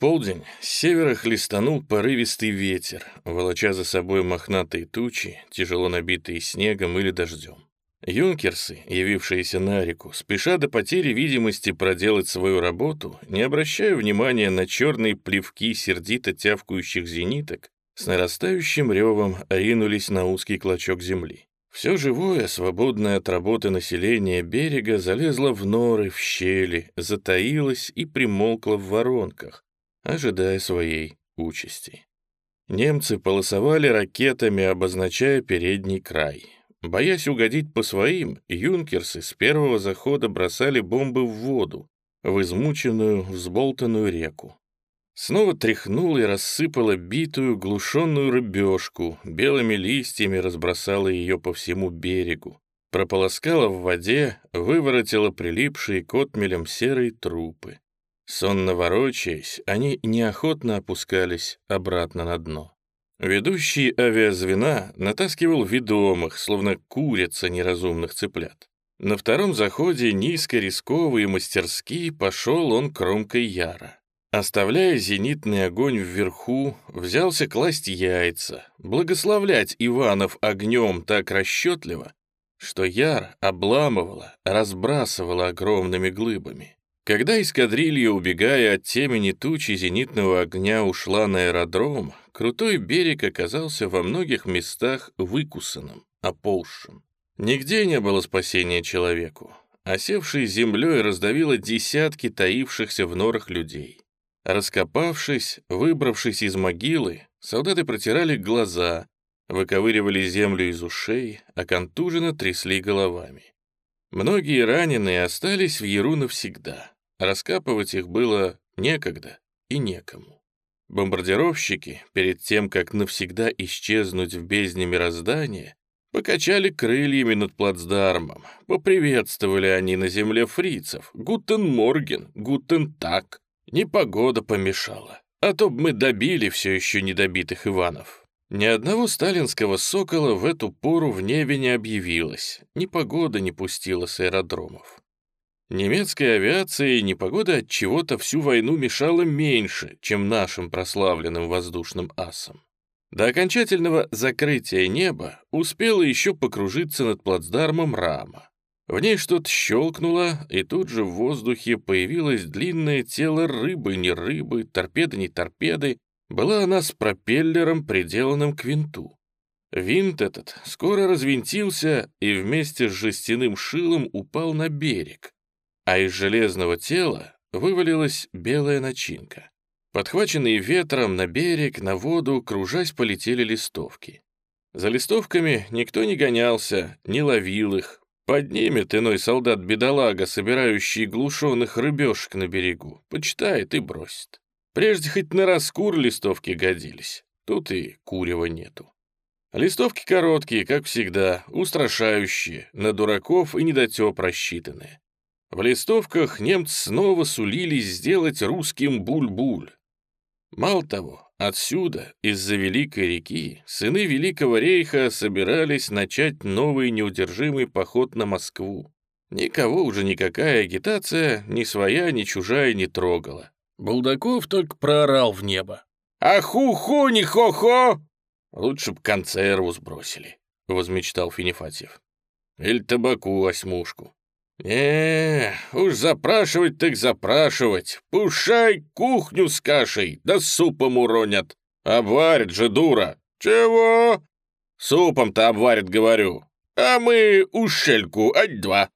полдень с севера хлестанул порывистый ветер, волоча за собой мохнатые тучи, тяжело набитые снегом или дождем. Юнкерсы, явившиеся на реку, спеша до потери видимости проделать свою работу, не обращая внимания на черные плевки сердито тявкающих зениток, с нарастающим ревом ринулись на узкий клочок земли. Все живое, свободное от работы население берега залезло в норы, в щели, затаилось и примолкло в воронках, ожидая своей участи. Немцы полосовали ракетами, обозначая передний край. Боясь угодить по своим, юнкерсы с первого захода бросали бомбы в воду, в измученную, взболтанную реку. Снова тряхнула и рассыпала битую, глушенную рыбешку, белыми листьями разбросала ее по всему берегу, прополоскала в воде, выворотила прилипшие к отмелям серые трупы. Сонно ворочаясь, они неохотно опускались обратно на дно. Ведущий авиазвена натаскивал ведомых, словно курица неразумных цыплят. На втором заходе низко, рисково и мастерски пошел он кромкой яра. Оставляя зенитный огонь вверху, взялся класть яйца, благословлять Иванов огнем так расчетливо, что яр обламывала, разбрасывала огромными глыбами. Когда эскадрилья, убегая от темени тучи зенитного огня, ушла на аэродром, крутой берег оказался во многих местах выкусанным, оползшим. Нигде не было спасения человеку. Осевшей землей раздавило десятки таившихся в норах людей. Раскопавшись, выбравшись из могилы, солдаты протирали глаза, выковыривали землю из ушей, а контуженно трясли головами. Многие раненые остались в Яру навсегда. Раскапывать их было некогда и некому. Бомбардировщики, перед тем, как навсегда исчезнуть в бездне мироздания, покачали крыльями над плацдармом, поприветствовали они на земле фрицев «Guten Morgen», «Guten Tag», Непогода помешала, а то б мы добили все еще недобитых Иванов. Ни одного сталинского «Сокола» в эту пору в небе не объявилось, непогода не пустила с аэродромов. Немецкой авиации непогода от чего-то всю войну мешала меньше, чем нашим прославленным воздушным асам. До окончательного закрытия неба успела еще покружиться над плацдармом рама. В ней что-то щелкнуло, и тут же в воздухе появилось длинное тело рыбы, не рыбы, торпеды, не торпеды. Была она с пропеллером, приделанным к винту. Винт этот скоро развинтился и вместе с жестяным шилом упал на берег, а из железного тела вывалилась белая начинка. Подхваченные ветром на берег, на воду, кружась полетели листовки. За листовками никто не гонялся, не ловил их, Поднимет иной солдат-бедолага, собирающий глушеных рыбешек на берегу, почитает и бросит. Прежде хоть на раскур листовки годились, тут и курева нету. Листовки короткие, как всегда, устрашающие, на дураков и недотеп рассчитанные. В листовках немцы снова сулились сделать русским буль-буль. Мало того, Отсюда, из-за Великой реки, сыны Великого рейха собирались начать новый неудержимый поход на Москву. Никого уже никакая агитация, ни своя, ни чужая не трогала. Булдаков только проорал в небо. «Аху-ху, не хо-хо!» «Лучше б консерву сбросили», — возмечтал Финифатьев. «Или табаку осьмушку». «Не, уж запрашивать так запрашивать. Пушай кухню с кашей, да супом уронят. Обварит же, дура. Чего? Супом-то обварит, говорю. А мы ушельку, ать два.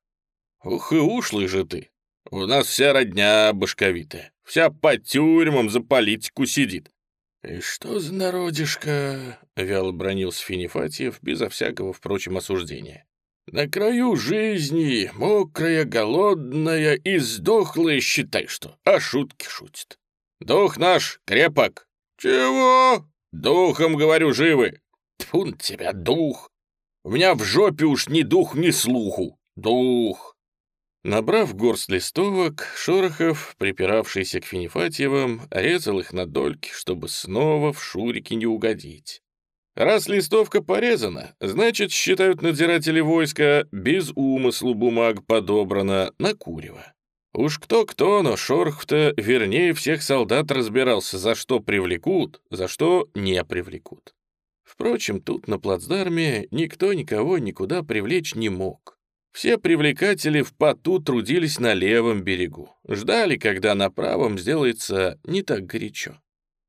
Ух и ушлый же ты. У нас вся родня башковитая. Вся по тюрьмам за политику сидит. «И что за народишко?» — вяло бронился Финифатьев, безо всякого, впрочем, осуждения. На краю жизни, мокрая, голодная и сдохлая, считай что, а шутки шутит. Дух наш крепок. Чего? Духом, говорю, живы. Тьфу на тебя, дух. У меня в жопе уж ни дух, ни слуху. Дух. Набрав горсть листовок, Шорохов, припиравшийся к Финифатьевым, резал их на дольки, чтобы снова в шурики не угодить. Раз листовка порезана, значит, считают надзиратели войска, без умыслу бумаг подобрана на курево. Уж кто-кто, но Шорх-то вернее всех солдат разбирался, за что привлекут, за что не привлекут. Впрочем, тут на плацдарме никто никого никуда привлечь не мог. Все привлекатели в поту трудились на левом берегу, ждали, когда на правом сделается не так горячо.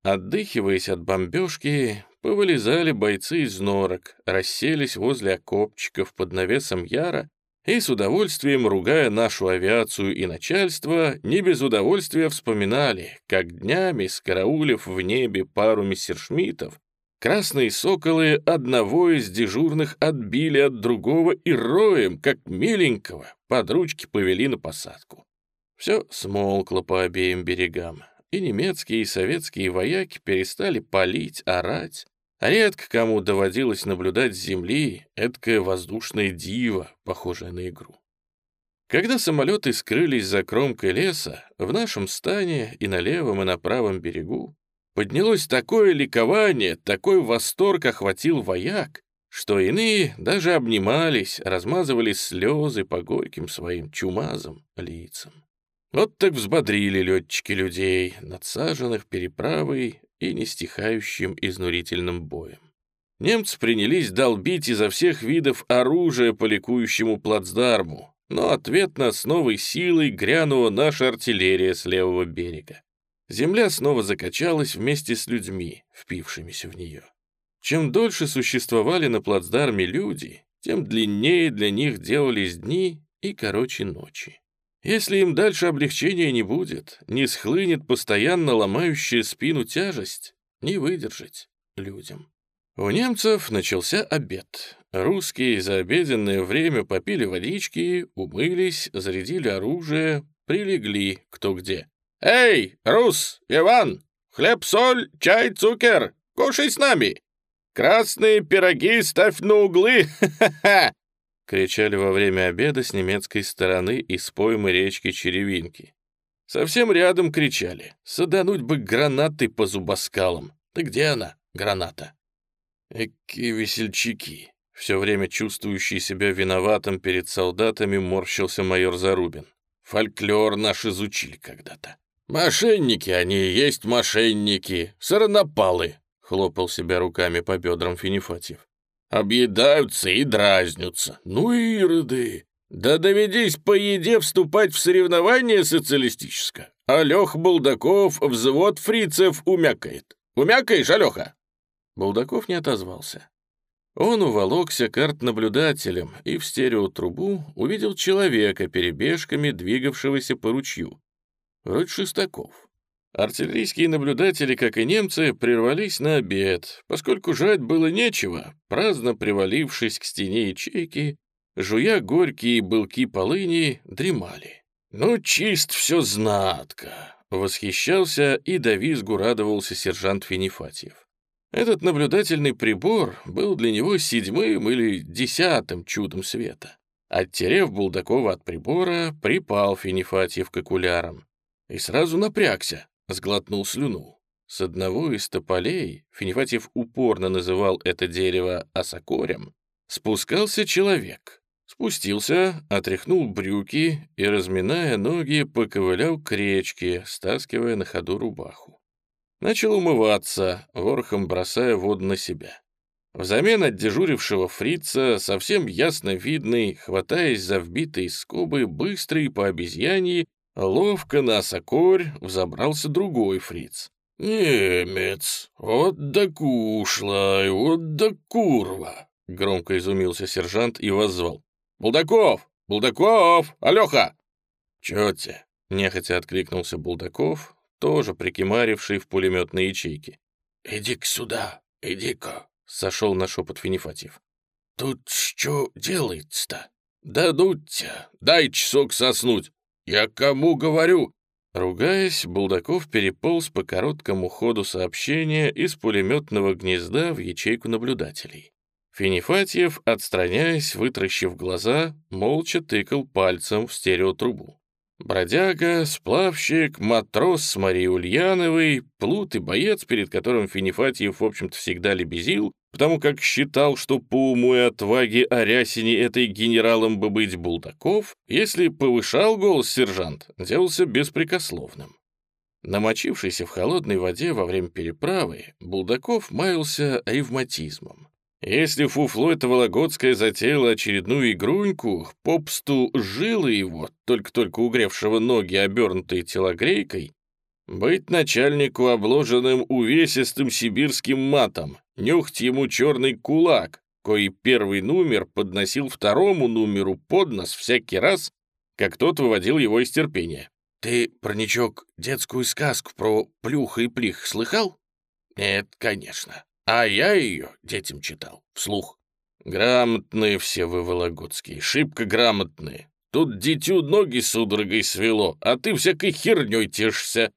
Отдыхиваясь от бомбежки, повылезали бойцы из норок, расселись возле окопчиков под навесом Яра и с удовольствием, ругая нашу авиацию и начальство, не без удовольствия вспоминали, как днями, скараулив в небе пару мессершмиттов, красные соколы одного из дежурных отбили от другого и роем, как миленького, под ручки повели на посадку. Все смолкло по обеим берегам, и немецкие и советские вояки перестали палить, орать, Редко кому доводилось наблюдать с земли эдкое воздушное диво, похожее на игру. Когда самолеты скрылись за кромкой леса, в нашем стане и на левом, и на правом берегу поднялось такое ликование, такой восторг охватил вояк, что иные даже обнимались, размазывали слезы по горьким своим чумазым лицам. Вот так взбодрили летчики людей, надсаженных переправой и нестихающим изнурительным боем. Немцы принялись долбить изо всех видов оружия по ликующему плацдарму, но ответно с новой силой грянула наша артиллерия с левого берега. Земля снова закачалась вместе с людьми, впившимися в нее. Чем дольше существовали на плацдарме люди, тем длиннее для них делались дни и короче ночи. Если им дальше облегчения не будет, не схлынет постоянно ломающая спину тяжесть, не выдержать людям. У немцев начался обед. Русские за обеденное время попили водички, умылись, зарядили оружие, прилегли кто где. «Эй, Рус, Иван, хлеб-соль, чай, цукер, кушай с нами! Красные пироги ставь на углы, ха-ха-ха! кричали во время обеда с немецкой стороны из поймы речки Черевинки. Совсем рядом кричали «Садануть бы гранатой по зубоскалам!» «Да где она, граната?» Эки весельчаки! Все время чувствующий себя виноватым перед солдатами морщился майор Зарубин. Фольклор наш изучили когда-то. «Мошенники они есть мошенники, саранопалы!» — хлопал себя руками по бедрам Финифатьев. Объедаются и дразнятся. Ну, ироды! Да доведись по еде вступать в соревнование социалистическое. Алех Булдаков взвод фрицев умякает. Умякаешь, Алеха?» Булдаков не отозвался. Он уволокся карт-наблюдателем и в стереотрубу увидел человека перебежками, двигавшегося по ручью. Вроде Шестаков. Артиллерийские наблюдатели, как и немцы, прервались на обед, поскольку жрать было нечего, праздно привалившись к стене ячейки, жуя горькие былки полыни, дремали. «Ну, чист все знатко!» — восхищался и до визгу радовался сержант Финифатьев. Этот наблюдательный прибор был для него седьмым или десятым чудом света. Оттерев Булдакова от прибора, припал Финифатьев к окулярам и сразу напрягся, сглотнул слюну. С одного из тополей, Финифатьев упорно называл это дерево осокорем, спускался человек. Спустился, отряхнул брюки и, разминая ноги, поковылял к речке, стаскивая на ходу рубаху. Начал умываться, ворохом бросая воду на себя. Взамен от дежурившего фрица, совсем ясно видный, хватаясь за вбитые скобы, быстрый по обезьяньи, Ловко на сокорь взобрался другой фриц. «Немец, вот да кушлай, вот да курва!» Громко изумился сержант и воззвал. «Булдаков! Булдаков! Алёха!» «Чё тебе?» — нехотя откликнулся Булдаков, тоже прикимаривший в пулеметной ячейке. «Иди-ка сюда, иди-ка!» — сошел на шепот Финифатьев. «Тут что делается-то? Дадут тебя, дай часок соснуть, «Я кому говорю?» Ругаясь, Булдаков переполз по короткому ходу сообщения из пулеметного гнезда в ячейку наблюдателей. Финифатьев, отстраняясь, вытращив глаза, молча тыкал пальцем в стереотрубу. Бродяга, сплавщик, матрос с Марией Ульяновой, плут и боец, перед которым Финифатьев, в общем-то, всегда лебезил, потому как считал, что по уму и отваге Арясине этой генералом бы быть Булдаков, если повышал голос сержант, делался беспрекословным. Намочившийся в холодной воде во время переправы, Булдаков маялся ревматизмом. Если фуфло это Вологодское затеяло очередную игруньку, попсту жило его, только-только угревшего ноги, обернутые телогрейкой, быть начальнику обложенным увесистым сибирским матом, нюхать ему черный кулак, кой первый номер подносил второму номеру под нос всякий раз, как тот выводил его из терпения. «Ты, парничок, детскую сказку про плюха и плих слыхал?» «Нет, конечно. А я ее детям читал, вслух. Грамотные все вы, Вологодские, шибко грамотные. Тут дитю ноги судорогой свело, а ты всякой херней тешишься.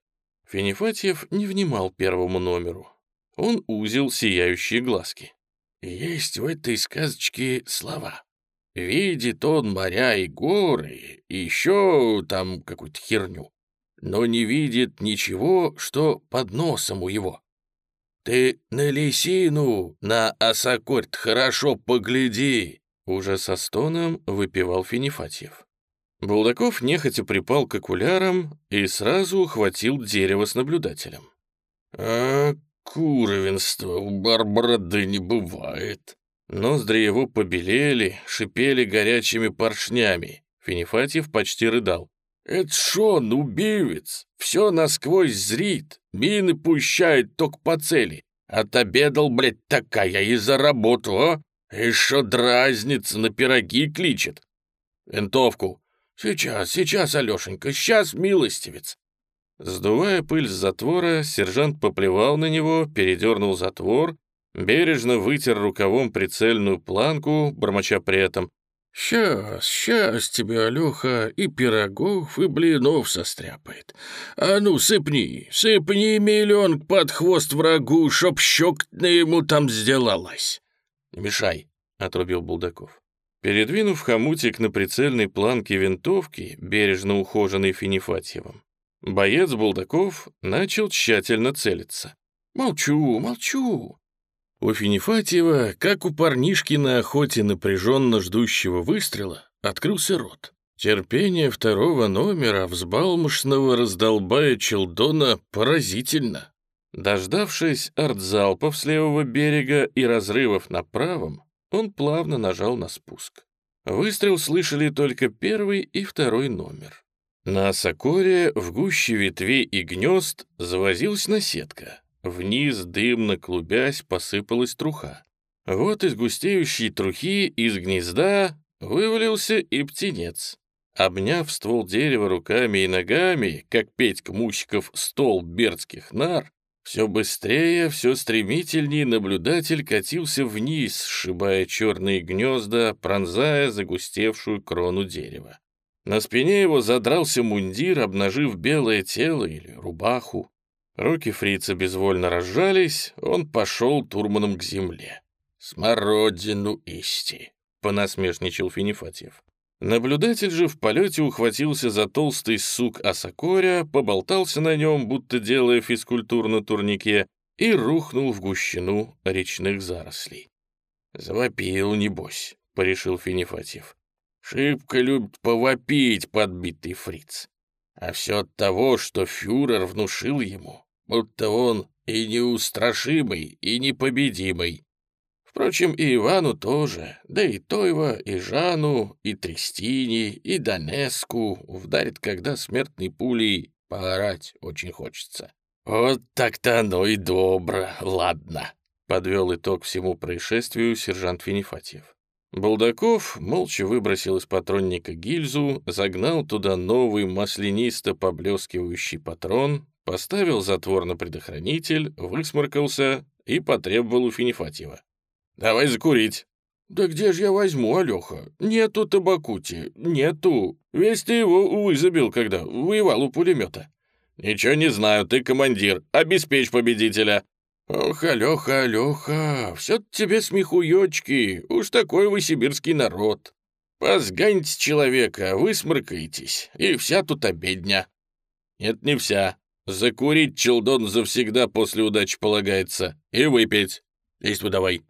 Финифатьев не внимал первому номеру. Он узил сияющие глазки. Есть в этой сказочке слова. Видит он моря и горы, и еще там какую-то херню, но не видит ничего, что под носом у его. «Ты на лисину, на осокорь хорошо погляди!» Уже со стоном выпивал Финифатьев. Булдаков нехотя припал к окулярам и сразу ухватил дерево с наблюдателем. «А куровенства у Барбарады не бывает». Ноздри его побелели, шипели горячими поршнями. Финифатьев почти рыдал. «Это шон, убивец, все насквозь зрит, мины пущает только по цели. Отобедал, блядь, такая и заработал, а? Еще дразнится, на пироги кличет. Винтовку. Сейчас, сейчас, Алешенька, сейчас, милостивец. Сдувая пыль с затвора, сержант поплевал на него, передернул затвор, бережно вытер рукавом прицельную планку, бормоча при этом «Сейчас, сейчас тебе, Алёха, и пирогов, и блинов состряпает. А ну, сыпни, сыпни миллион под хвост врагу, чтоб щекотно ему там сделалось». «Не мешай», — отрубил Булдаков. Передвинув хомутик на прицельной планке винтовки, бережно ухоженный Финифатьевым, боец Булдаков начал тщательно целиться. «Молчу, молчу. У Финифатьева, как у парнишки на охоте напряженно ждущего выстрела, открылся рот. Терпение второго номера взбалмошного раздолбая Челдона поразительно. Дождавшись артзалпов с левого берега и разрывов на правом, он плавно нажал на спуск. Выстрел слышали только первый и второй номер. На Сокоре в гуще ветвей и гнезд завозилась наседка. Вниз, дымно клубясь, посыпалась труха. Вот из густеющей трухи из гнезда вывалился и птенец. Обняв ствол дерева руками и ногами, как Петька Мусиков стол бердских нар, все быстрее, все стремительнее наблюдатель катился вниз, сшибая черные гнезда, пронзая загустевшую крону дерева. На спине его задрался мундир, обнажив белое тело или рубаху. Руки фрица безвольно разжались, он пошел турманом к земле. «Смородину исти», — понасмешничал Финифатьев. Наблюдатель же в полете ухватился за толстый сук осокоря, поболтался на нем, будто делая физкультур на турнике, и рухнул в гущину речных зарослей. «Завопил, небось», — порешил Финифатьев. «Шибко любит повопить подбитый фриц. А все от того, что фюрер внушил ему, будто он и неустрашимый, и непобедимый. Впрочем, и Ивану тоже, да и Тойва, и Жану, и Трестини, и Донеску вдарит, когда смертной пулей поорать очень хочется. «Вот так-то оно и добро, ладно», — подвел итог всему происшествию сержант Финифатьев. Булдаков молча выбросил из патронника гильзу, загнал туда новый маслянисто поблескивающий патрон, поставил затвор на предохранитель, высморкался и потребовал у Финифатьева. «Давай закурить». «Да где же я возьму, Алёха? Нету табакути, нету. Весь ты его вызабил, когда воевал у пулемета». «Ничего не знаю, ты командир. Обеспечь победителя». «Ох, Алёха, Алёха, всё тебе смехуёчки. Уж такой вы сибирский народ. Позганьте человека, высморкаетесь, и вся тут обедня». «Нет, не вся. Закурить челдон завсегда после удачи полагается. И выпить. Действуй давай.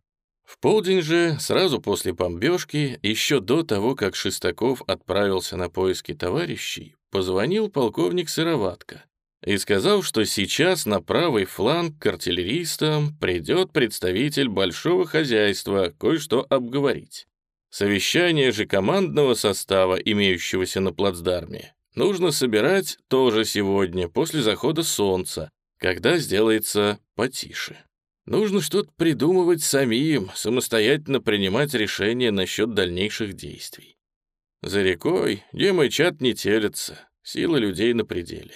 В полдень же, сразу после бомбежки, еще до того, как Шестаков отправился на поиски товарищей, позвонил полковник Сыроватко и сказал, что сейчас на правый фланг к артиллеристам придет представитель большого хозяйства кое-что обговорить. Совещание же командного состава, имеющегося на плацдарме, нужно собирать тоже сегодня, после захода солнца, когда сделается потише. Нужно что-то придумывать самим, самостоятельно принимать решения насчет дальнейших действий. За рекой Дима и чат не телятся, силы людей на пределе.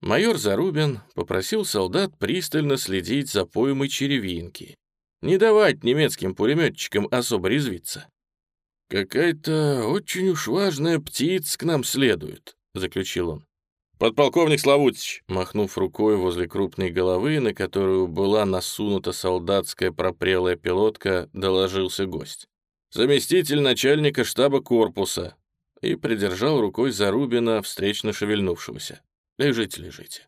Майор Зарубин попросил солдат пристально следить за поймой черевинки, не давать немецким пулеметчикам особо резвиться. «Какая-то очень уж важная птица к нам следует», — заключил он. «Подполковник Славутич», махнув рукой возле крупной головы, на которую была насунута солдатская пропрелая пилотка, доложился гость. «Заместитель начальника штаба корпуса», и придержал рукой Зарубина, встречно шевельнувшегося. Лежите, лежите.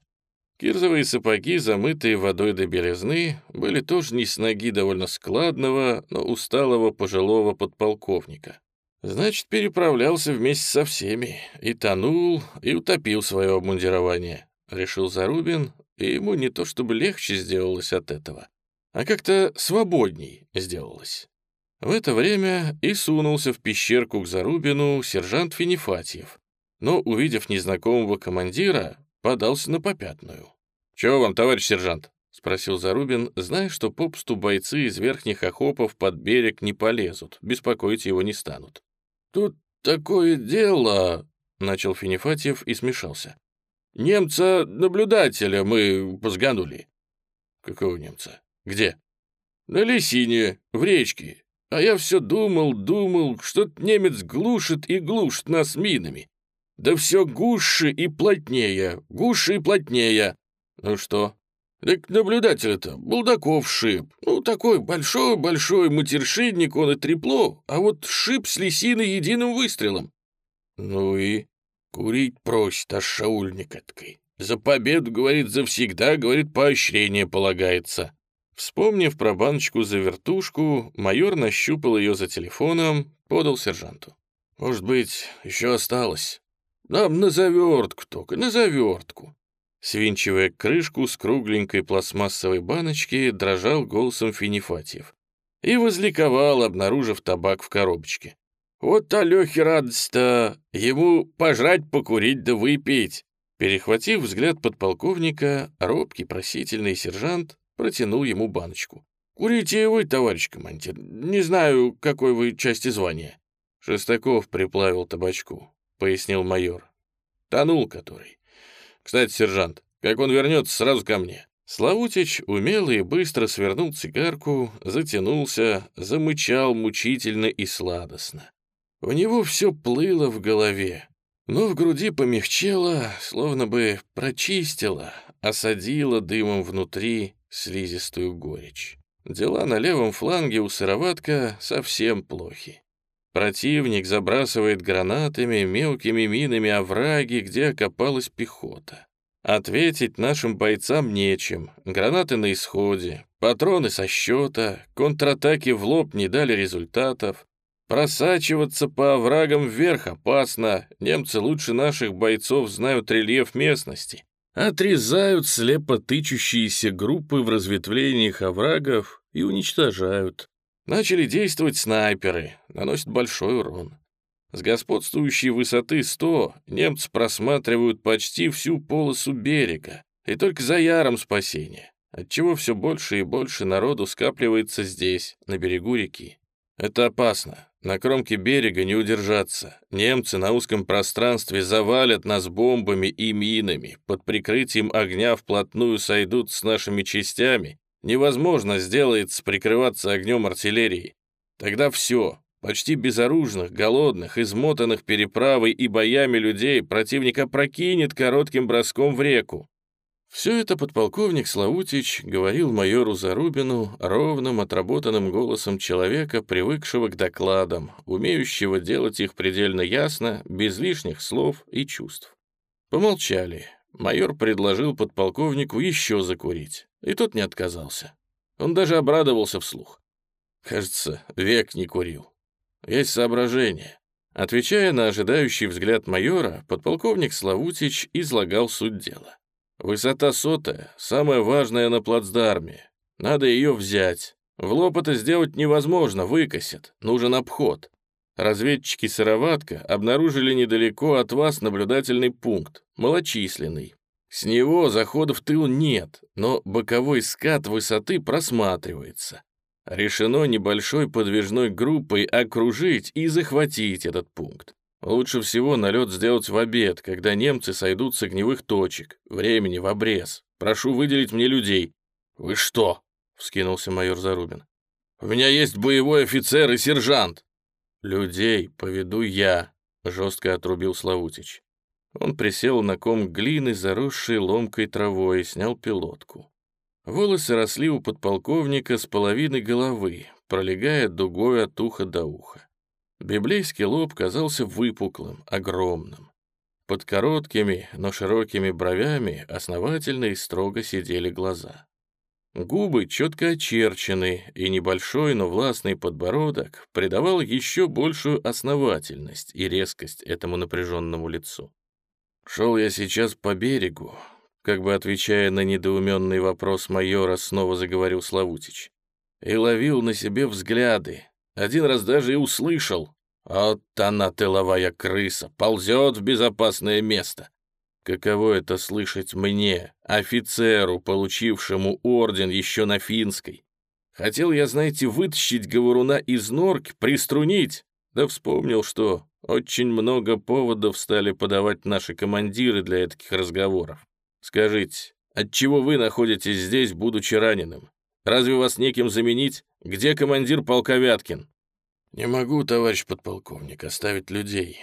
Кирзовые сапоги, замытые водой до белизны, были тоже не с ноги довольно складного, но усталого пожилого подполковника. Значит, переправлялся вместе со всеми, и тонул, и утопил свое обмундирование, решил Зарубин, и ему не то чтобы легче сделалось от этого, а как-то свободней сделалось. В это время и сунулся в пещерку к Зарубину сержант Финифатьев, но, увидев незнакомого командира, подался на попятную. «Чего вам, товарищ сержант?» — спросил Зарубин, зная, что попусту бойцы из верхних окопов под берег не полезут, беспокоить его не станут. «Тут такое дело...» — начал Финифатьев и смешался. «Немца-наблюдателя мы позганули». «Какого немца? Где?» «На Лесине, в речке. А я все думал, думал, что немец глушит и глушит нас минами. Да все гуще и плотнее, гуще и плотнее. Ну что? Так наблюдатель-то Булдаков шип. Ну, такой большой-большой матершинник он и трепло, а вот шип с лисиной единым выстрелом. Ну и курить просит, аж шаульник эткой. За победу, говорит, завсегда, говорит, поощрение полагается. Вспомнив про баночку за вертушку, майор нащупал ее за телефоном, подал сержанту. «Может быть, еще осталось?» Нам на завертку только, на завертку. Свинчивая крышку с кругленькой пластмассовой баночки, дрожал голосом Финифатьев. И возликовал, обнаружив табак в коробочке. «Вот Алёхе радость-то! Ему пожрать, покурить да выпить!» Перехватив взгляд подполковника, робкий просительный сержант протянул ему баночку. «Курите вы, товарищ командир. Не знаю, какой вы части звания». Шестаков приплавил табачку. — пояснил майор. «Тонул который. Кстати, сержант, как он вернется, сразу ко мне». Славутич умело и быстро свернул цигарку, затянулся, замычал мучительно и сладостно. У него все плыло в голове, но в груди помягчело, словно бы прочистило, осадило дымом внутри слизистую горечь. Дела на левом фланге у сыроватка совсем плохи. Противник забрасывает гранатами, мелкими минами овраги, где окопалась пехота. Ответить нашим бойцам нечем. Гранаты на исходе, патроны со счета, контратаки в лоб не дали результатов. Просачиваться по оврагам вверх опасно. Немцы лучше наших бойцов знают рельеф местности. Отрезают слепо тычущиеся группы в разветвлениях оврагов и уничтожают. Начали действовать снайперы, наносят большой урон. С господствующей высоты 100 немцы просматривают почти всю полосу берега, и только за яром спасения, отчего все больше и больше народу скапливается здесь, на берегу реки. Это опасно. На кромке берега не удержаться. Немцы на узком пространстве завалят нас бомбами и минами, под прикрытием огня вплотную сойдут с нашими частями невозможно сделается прикрываться огнем артиллерии. Тогда все, почти безоружных, голодных, измотанных переправой и боями людей противника прокинет коротким броском в реку. Все это подполковник Славутич говорил майору Зарубину ровным, отработанным голосом человека, привыкшего к докладам, умеющего делать их предельно ясно, без лишних слов и чувств. Помолчали. Майор предложил подполковнику еще закурить. И тот не отказался. Он даже обрадовался вслух. Кажется, век не курил. Есть соображение. Отвечая на ожидающий взгляд майора, подполковник Славутич излагал суть дела. Высота сотая, самая важная на плацдарме. Надо ее взять. В лоб сделать невозможно, выкосят. Нужен обход. Разведчики Сыроватка обнаружили недалеко от вас наблюдательный пункт, малочисленный. С него захода в тыл нет, но боковой скат высоты просматривается. Решено небольшой подвижной группой окружить и захватить этот пункт. Лучше всего налет сделать в обед, когда немцы сойдут с огневых точек. Времени в обрез. Прошу выделить мне людей. «Вы что?» — вскинулся майор Зарубин. «У меня есть боевой офицер и сержант. «Людей поведу я», — жестко отрубил Славутич. Он присел на ком глины, заросшей ломкой травой, и снял пилотку. Волосы росли у подполковника с половины головы, пролегая дугой от уха до уха. Библейский лоб казался выпуклым, огромным. Под короткими, но широкими бровями основательно и строго сидели глаза. Губы четко очерчены, и небольшой, но властный подбородок придавал еще большую основательность и резкость этому напряженному лицу. Шел я сейчас по берегу, как бы отвечая на недоуменный вопрос майора, снова заговорил Славутич, и ловил на себе взгляды. Один раз даже и услышал. «Вот она, тыловая крыса, ползет в безопасное место. Каково это слышать мне, офицеру, получившему орден еще на финской? Хотел я, знаете, вытащить говоруна из норки, приструнить, да вспомнил, что очень много поводов стали подавать наши командиры для таких разговоров. Скажите, отчего вы находитесь здесь, будучи раненым? Разве вас неким заменить? Где командир полка Вяткин? Не могу, товарищ подполковник, оставить людей.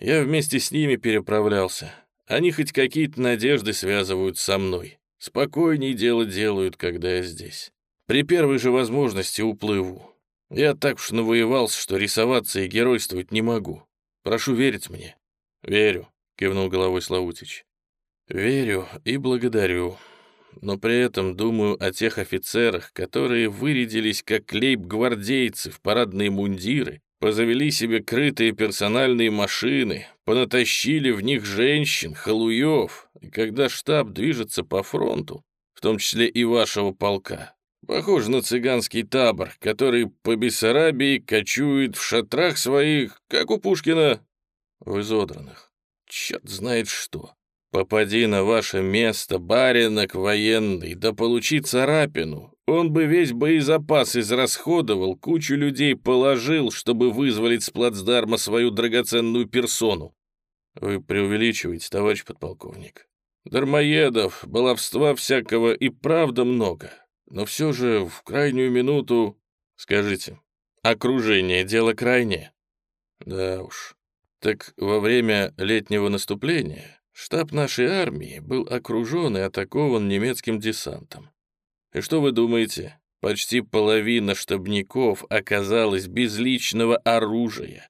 Я вместе с ними переправлялся. Они хоть какие-то надежды связывают со мной. Спокойней дело делают, когда я здесь. При первой же возможности уплыву. Я так уж навоевался, что рисоваться и геройствовать не могу. Прошу верить мне». «Верю», — кивнул головой Славутич. «Верю и благодарю. Но при этом думаю о тех офицерах, которые вырядились как лейб-гвардейцы в парадные мундиры Позавели себе крытые персональные машины, понатащили в них женщин, халуев, и когда штаб движется по фронту, в том числе и вашего полка, похож на цыганский табор, который по Бессарабии кочует в шатрах своих, как у Пушкина, в изодранных. Черт знает что. Попади на ваше место, баринок военный, да получи царапину, он бы весь боезапас израсходовал, кучу людей положил, чтобы вызволить с плацдарма свою драгоценную персону. Вы преувеличиваете, товарищ подполковник. Дармоедов, баловства всякого и правда много. Но все же в крайнюю минуту... Скажите, окружение — дело крайнее? Да уж. Так во время летнего наступления штаб нашей армии был окружен и атакован немецким десантом. И что вы думаете? Почти половина штабников оказалась без личного оружия.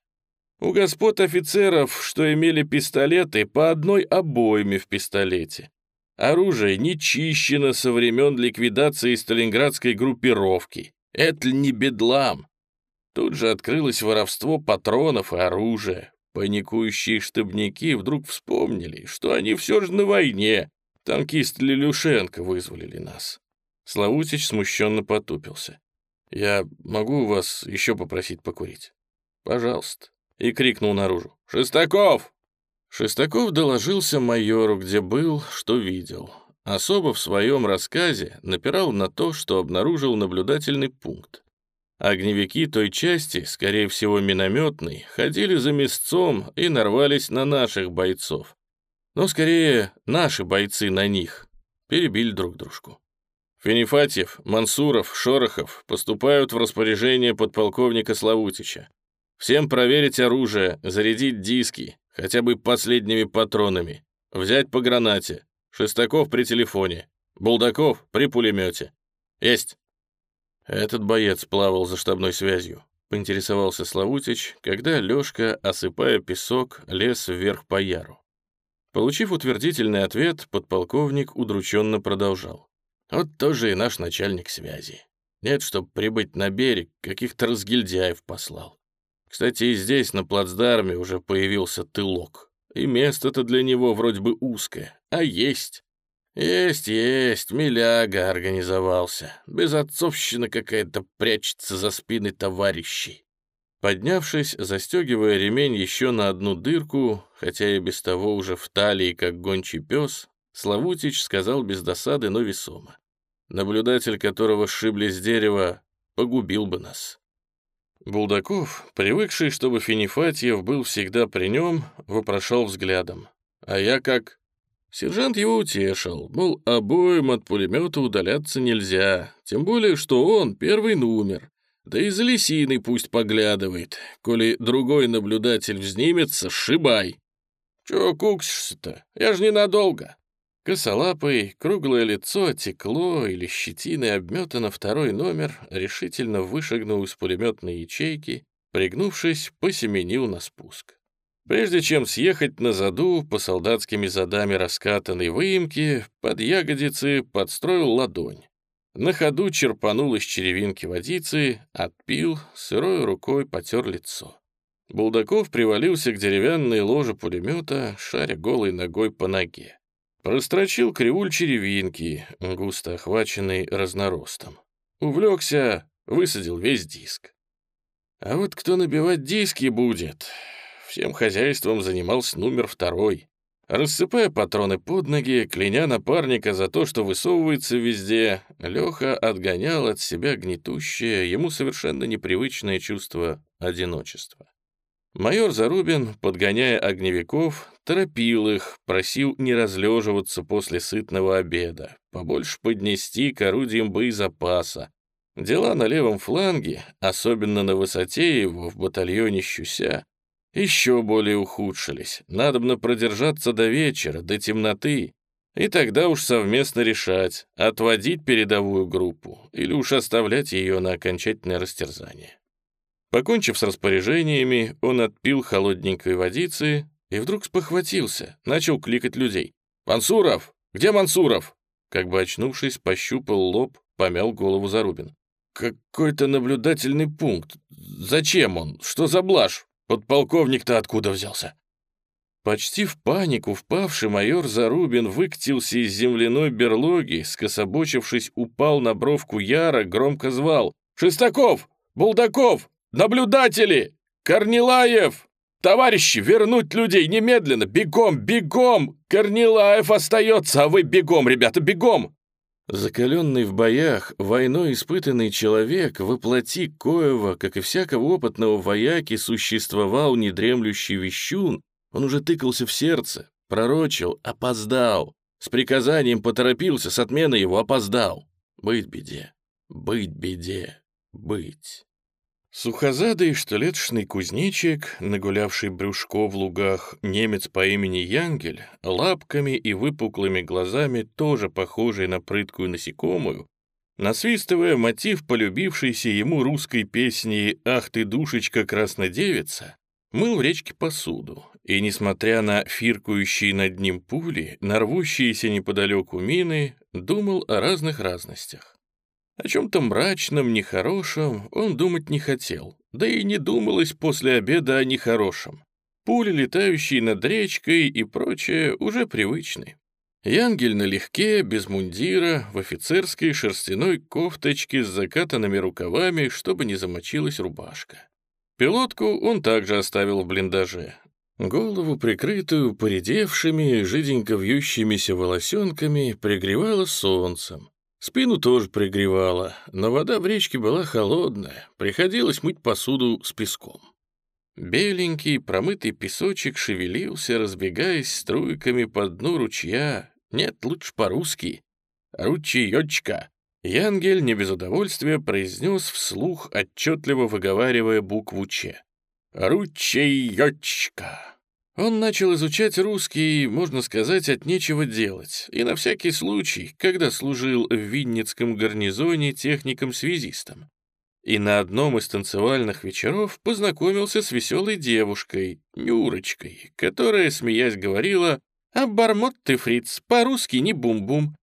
У господ офицеров, что имели пистолеты, по одной обойме в пистолете. Оружие не чищено со времен ликвидации сталинградской группировки. Это не бедлам? Тут же открылось воровство патронов и оружия. Паникующие штабники вдруг вспомнили, что они все же на войне. Танкист Лилюшенко вызволили нас. Славутич смущенно потупился. «Я могу вас еще попросить покурить?» «Пожалуйста». И крикнул наружу. «Шестаков!» Шестаков доложился майору, где был, что видел. Особо в своем рассказе напирал на то, что обнаружил наблюдательный пункт. Огневики той части, скорее всего минометной, ходили за мясцом и нарвались на наших бойцов. Но скорее наши бойцы на них. Перебили друг дружку. Финифатьев, Мансуров, Шорохов поступают в распоряжение подполковника Славутича. Всем проверить оружие, зарядить диски, хотя бы последними патронами, взять по гранате, Шестаков при телефоне, Булдаков при пулемете. Есть. Этот боец плавал за штабной связью, поинтересовался Славутич, когда Лёшка, осыпая песок, лез вверх по яру. Получив утвердительный ответ, подполковник удрученно продолжал. Вот тоже и наш начальник связи. Нет, чтоб прибыть на берег, каких-то разгильдяев послал. Кстати, и здесь, на плацдарме, уже появился тылок. И место-то для него вроде бы узкое, а есть. Есть, есть, миляга организовался. Безотцовщина какая-то прячется за спины товарищей. Поднявшись, застегивая ремень еще на одну дырку, хотя и без того уже в талии, как гончий пес, Славутич сказал без досады, но весомо. Наблюдатель, которого сшибли с дерева, погубил бы нас. Булдаков, привыкший, чтобы Финифатьев был всегда при нем, вопрошал взглядом. А я как... Сержант его утешил, мол, обоим от пулемета удаляться нельзя, тем более, что он первый номер. Да и за лисиной пусть поглядывает. Коли другой наблюдатель взнимется, сшибай. Чё куксишься-то? Я ж ненадолго. Косолапый, круглое лицо текло или щетиной обметано второй номер, решительно вышагнул из пулеметной ячейки, пригнувшись, посеменил на спуск. Прежде чем съехать на заду по солдатскими задами раскатанной выемки, под ягодицы подстроил ладонь. На ходу черпанул из черевинки водицы, отпил, сырой рукой потер лицо. Булдаков привалился к деревянной ложе пулемета, шаря голой ногой по ноге. Прострочил кривуль черевинки, густо охваченный разноростом. Увлекся, высадил весь диск. А вот кто набивать диски будет? Всем хозяйством занимался номер второй. Рассыпая патроны под ноги, кляня напарника за то, что высовывается везде, Леха отгонял от себя гнетущее, ему совершенно непривычное чувство одиночества. Майор Зарубин, подгоняя огневиков, торопил их, просил не разлеживаться после сытного обеда, побольше поднести к орудиям боезапаса. Дела на левом фланге, особенно на высоте его в батальоне Щуся, еще более ухудшились. Надобно продержаться до вечера, до темноты, и тогда уж совместно решать, отводить передовую группу или уж оставлять ее на окончательное растерзание. Покончив с распоряжениями, он отпил холодненькой водицы и вдруг спохватился, начал кликать людей. «Мансуров! Где Мансуров?» Как бы очнувшись, пощупал лоб, помял голову Зарубин. «Какой-то наблюдательный пункт. Зачем он? Что за блажь? Подполковник-то откуда взялся?» Почти в панику впавший майор Зарубин выкатился из земляной берлоги, скособочившись, упал на бровку Яра, громко звал. «Шестаков! Булдаков! Наблюдатели! Корнилаев! Товарищи, вернуть людей немедленно! Бегом, бегом! Корнилаев остается, а вы бегом, ребята, бегом!» Закаленный в боях, войной испытанный человек, воплоти коего, как и всякого опытного вояки, существовал недремлющий вещун, он уже тыкался в сердце, пророчил, опоздал. С приказанием поторопился, с отменой его опоздал. Быть беде, быть беде, быть. Сухозадый штолетшный кузнечик, нагулявший брюшко в лугах, немец по имени Янгель, лапками и выпуклыми глазами, тоже похожий на прыткую насекомую, насвистывая мотив полюбившейся ему русской песни «Ах ты, душечка, краснодевица», мыл в речке посуду, и, несмотря на фиркающие над ним пули, нарвущиеся неподалеку мины, думал о разных разностях. О чем-то мрачном, нехорошем он думать не хотел, да и не думалось после обеда о нехорошем. Пули, летающие над речкой и прочее, уже привычны. Янгель налегке, без мундира, в офицерской шерстяной кофточке с закатанными рукавами, чтобы не замочилась рубашка. Пилотку он также оставил в блиндаже. Голову, прикрытую поредевшими, жиденько вьющимися волосенками, пригревало солнцем. Спину тоже пригревала, но вода в речке была холодная, приходилось мыть посуду с песком. Беленький промытый песочек шевелился, разбегаясь струйками по дну ручья. Нет, лучше по-русски. «Ручеечка!» Янгель не без удовольствия произнес вслух, отчетливо выговаривая букву «Ч». «Ручеечка!» Он начал изучать русский, можно сказать, от нечего делать, и на всякий случай, когда служил в Винницком гарнизоне техником-связистом. И на одном из танцевальных вечеров познакомился с веселой девушкой, Нюрочкой, которая, смеясь, говорила «Абармот ты, фриц, по-русски не бум-бум».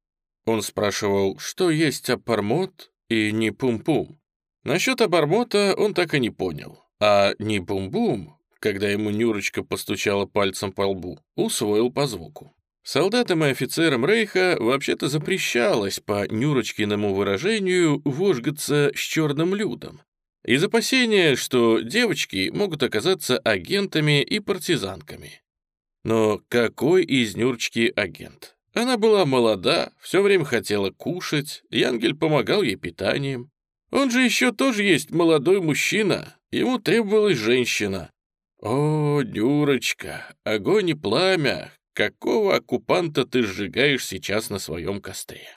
Он спрашивал, что есть апармот, и не пум-пум. Насчет обормота он так и не понял. А не бум-бум, когда ему Нюрочка постучала пальцем по лбу, усвоил по звуку. Солдатам и офицерам Рейха вообще-то запрещалось, по Нюрочкиному выражению, вожгаться с черным людом. Из опасения, что девочки могут оказаться агентами и партизанками. Но какой из Нюрочки агент? Она была молода, все время хотела кушать, Янгель помогал ей питанием. Он же еще тоже есть молодой мужчина, ему требовалась женщина. О, Нюрочка, огонь и пламя, какого оккупанта ты сжигаешь сейчас на своем костре?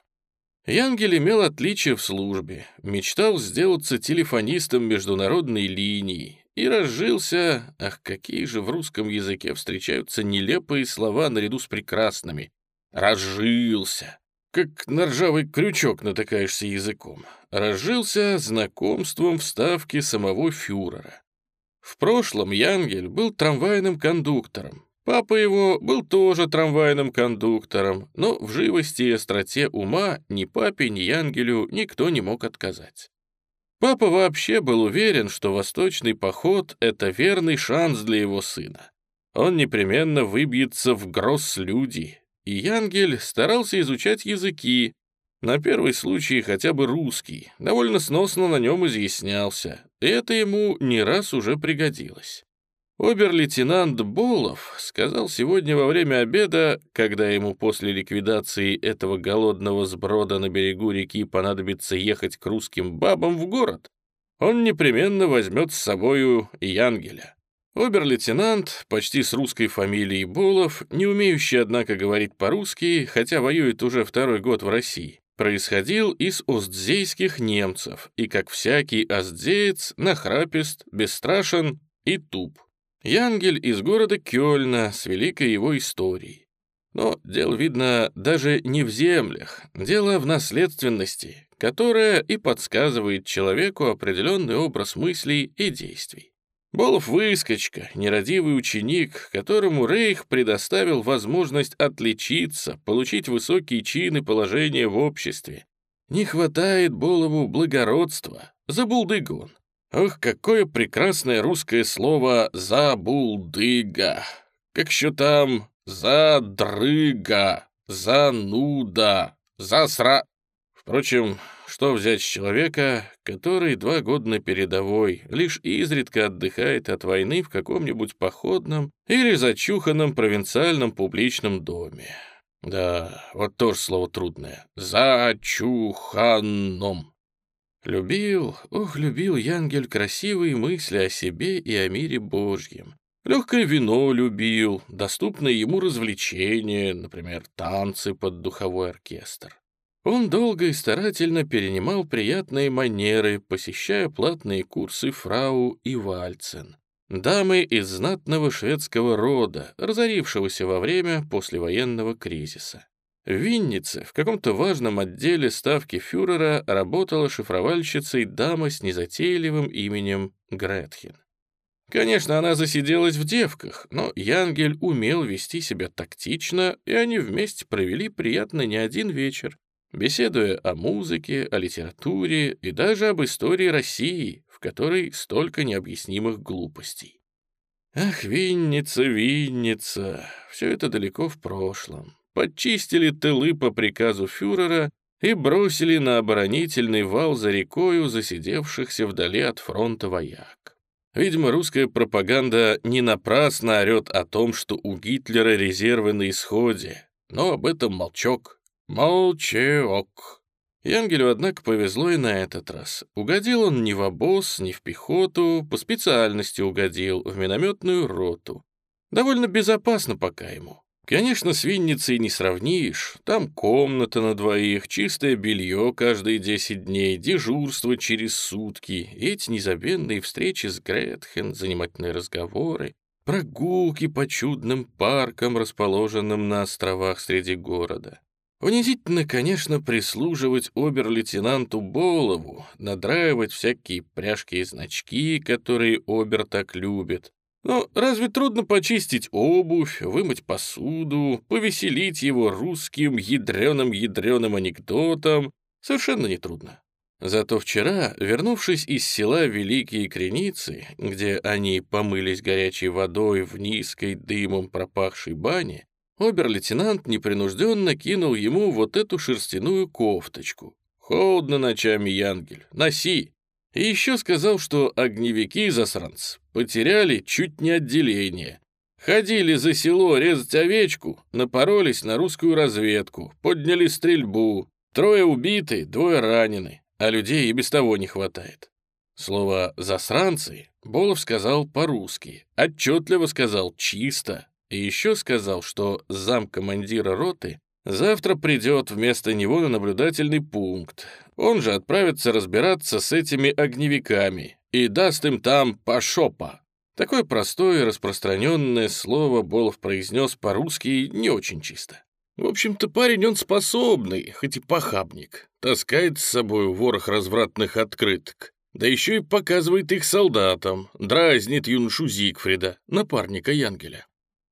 Янгель имел отличие в службе, мечтал сделаться телефонистом международной линии и разжился, ах, какие же в русском языке встречаются нелепые слова наряду с прекрасными, разжился, как на ржавый крючок натыкаешься языком, разжился знакомством в ставке самого фюрера. В прошлом Янгель был трамвайным кондуктором, Папа его был тоже трамвайным кондуктором, но в живости и остроте ума ни папе, ни Янгелю никто не мог отказать. Папа вообще был уверен, что восточный поход — это верный шанс для его сына. Он непременно выбьется в гросс-люди, и Янгель старался изучать языки, на первый случай хотя бы русский, довольно сносно на нем изъяснялся, и это ему не раз уже пригодилось. Обер-лейтенант Болов сказал сегодня во время обеда, когда ему после ликвидации этого голодного сброда на берегу реки понадобится ехать к русским бабам в город, он непременно возьмет с собою Янгеля. Обер-лейтенант, почти с русской фамилией Болов, не умеющий, однако, говорить по-русски, хотя воюет уже второй год в России, происходил из остзейских немцев и, как всякий остзеец, нахрапист, бесстрашен и туп. Янгель из города Кёльна с великой его историей. Но дело, видно, даже не в землях, дело в наследственности, которая и подсказывает человеку определенный образ мыслей и действий. Болов выскочка, нерадивый ученик, которому Рейх предоставил возможность отличиться, получить высокие чины положения в обществе. Не хватает Болову благородства, забулдыга он. Ох, какое прекрасное русское слово «забулдыга». Как еще там «задрыга», «зануда», «засра». Впрочем, что взять с человека, который два года на передовой, лишь изредка отдыхает от войны в каком-нибудь походном или зачуханном провинциальном публичном доме? Да, вот тоже слово трудное. «Зачуханном». Любил, ох, любил Янгель красивые мысли о себе и о мире Божьем. Легкое вино любил, доступные ему развлечения, например, танцы под духовой оркестр. Он долго и старательно перенимал приятные манеры, посещая платные курсы фрау и вальцен. Дамы из знатного шведского рода, разорившегося во время послевоенного кризиса. В Виннице в каком-то важном отделе ставки фюрера работала шифровальщицей дама с незатейливым именем Гретхен. Конечно, она засиделась в девках, но Янгель умел вести себя тактично, и они вместе провели приятно не один вечер, беседуя о музыке, о литературе и даже об истории России, в которой столько необъяснимых глупостей. Ах, Винница, Винница, все это далеко в прошлом подчистили тылы по приказу фюрера и бросили на оборонительный вал за рекою засидевшихся вдали от фронта вояк. Видимо, русская пропаганда не напрасно орет о том, что у Гитлера резервы на исходе, но об этом молчок. Молчок. Янгелю, однако, повезло и на этот раз. Угодил он не в обоз, не в пехоту, по специальности угодил, в минометную роту. Довольно безопасно пока ему. Конечно, с Винницей не сравнишь. Там комната на двоих, чистое белье каждые 10 дней, дежурство через сутки, эти незабвенные встречи с Гретхен, занимательные разговоры, прогулки по чудным паркам, расположенным на островах среди города. Унизительно, конечно, прислуживать обер-лейтенанту Болову, надраивать всякие пряжки и значки, которые обер так любит, но разве трудно почистить обувь, вымыть посуду, повеселить его русским ядреным-ядреным анекдотом? Совершенно нетрудно. Зато вчера, вернувшись из села Великие Креницы, где они помылись горячей водой в низкой дымом пропахшей бане, обер-лейтенант непринужденно кинул ему вот эту шерстяную кофточку. «Холодно ночами, Янгель, носи!» И еще сказал, что огневики засранцы потеряли чуть не отделение. Ходили за село резать овечку, напоролись на русскую разведку, подняли стрельбу. Трое убиты, двое ранены а людей и без того не хватает. Слово «засранцы» Болов сказал по-русски, отчетливо сказал «чисто», и еще сказал, что зам командира роты завтра придет вместо него на наблюдательный пункт. Он же отправится разбираться с этими огневиками и даст им там пошопа. Такое простое и распространенное слово Болов произнес по-русски не очень чисто. В общем-то, парень он способный, хоть и похабник. Таскает с собой ворох развратных открыток. Да еще и показывает их солдатам, дразнит юношу Зигфрида, напарника Янгеля.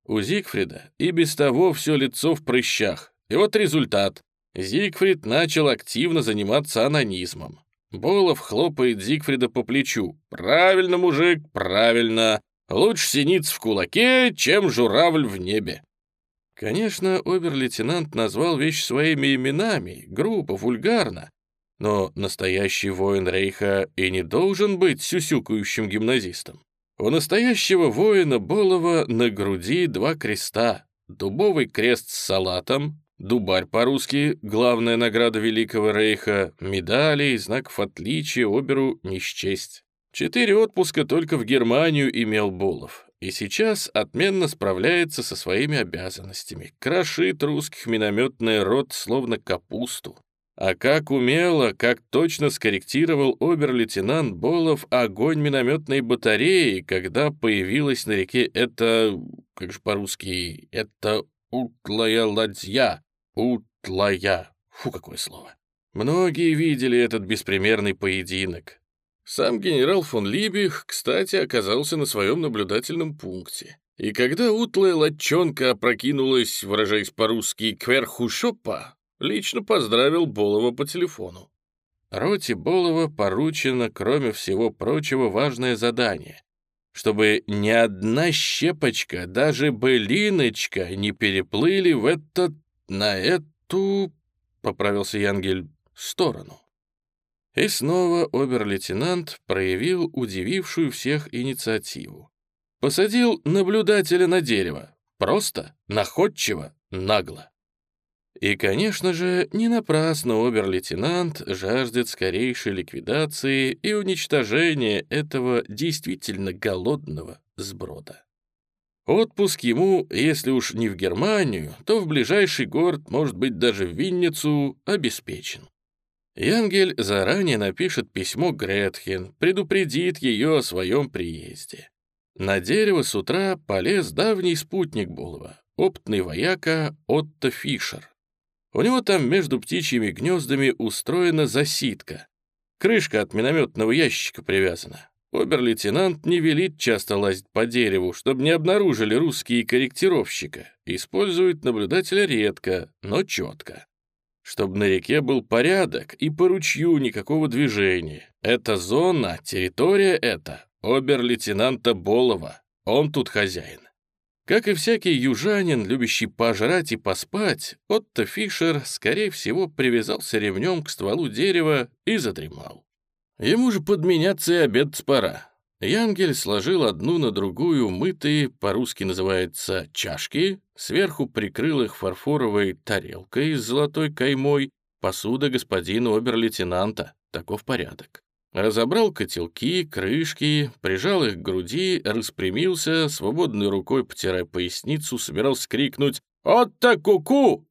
У Зигфрида и без того все лицо в прыщах. И вот результат. Зигфрид начал активно заниматься анонизмом. Болов хлопает Зигфрида по плечу. «Правильно, мужик, правильно. Лучше синиц в кулаке, чем журавль в небе». Конечно, обер-лейтенант назвал вещь своими именами, грубо, вульгарно, но настоящий воин Рейха и не должен быть сюсюкающим гимназистом. У настоящего воина Болова на груди два креста, дубовый крест с салатом, дубарь по-русски, главная награда Великого Рейха, медали, знаков отличия оберу не счесть. Четыре отпуска только в Германию имел Болов, и сейчас отменно справляется со своими обязанностями, крошит русских минометный рот словно капусту. А как умело, как точно скорректировал обер-лейтенант Болов огонь минометной батареи, когда появилась на реке это, как же по-русски, это утлая ладья, утлая, фу, какое слово. Многие видели этот беспримерный поединок, сам генерал фон Либих, кстати, оказался на своем наблюдательном пункте. И когда утлая латчонка опрокинулась, выражаясь по-русски, кверху шопа, лично поздравил Болова по телефону. Роте Болова поручено, кроме всего прочего, важное задание, чтобы ни одна щепочка, даже былиночка, не переплыли в этот, на эту, поправился Янгель, сторону. И снова обер-лейтенант проявил удивившую всех инициативу. Посадил наблюдателя на дерево. Просто, находчиво, нагло. И, конечно же, не напрасно обер-лейтенант жаждет скорейшей ликвидации и уничтожения этого действительно голодного сброда. Отпуск ему, если уж не в Германию, то в ближайший город, может быть, даже в Винницу, обеспечен. Янгель заранее напишет письмо Гретхен, предупредит ее о своем приезде. На дерево с утра полез давний спутник Булова, опытный вояка Отто Фишер. У него там между птичьими гнездами устроена засидка. Крышка от минометного ящика привязана. Обер-лейтенант не велит часто лазить по дереву, чтобы не обнаружили русские корректировщика. Использует наблюдателя редко, но четко чтобы на реке был порядок и по ручью никакого движения. Эта зона, территория эта, обер-лейтенанта Болова, он тут хозяин. Как и всякий южанин, любящий пожрать и поспать, Отто Фишер, скорее всего, привязался ремнем к стволу дерева и задремал. Ему же подменяться и обед пора. Янгель сложил одну на другую мытые, по-русски называется, чашки, сверху прикрыл их фарфоровой тарелкой с золотой каймой, посуда господина обер-лейтенанта, таков порядок. Разобрал котелки, крышки, прижал их к груди, распрямился, свободной рукой, потирая поясницу, собирался крикнуть «Отто ку-ку!»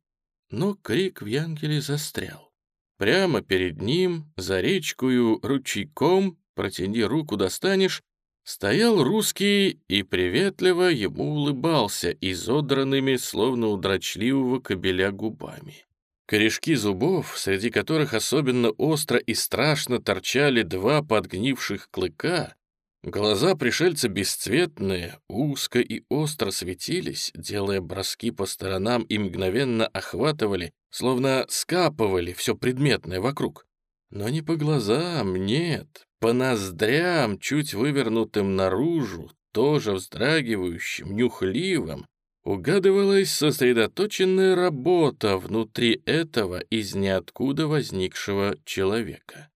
Но крик в Янгеле застрял. Прямо перед ним, за речкою ручейком, протяни руку, достанешь, стоял русский и приветливо ему улыбался изодранными, словно у дрочливого кобеля губами. Корешки зубов, среди которых особенно остро и страшно торчали два подгнивших клыка, глаза пришельца бесцветные, узко и остро светились, делая броски по сторонам и мгновенно охватывали, словно скапывали все предметное вокруг. Но не по глазам, нет, по ноздрям, чуть вывернутым наружу, тоже вздрагивающим, нюхливым, угадывалась сосредоточенная работа внутри этого из ниоткуда возникшего человека.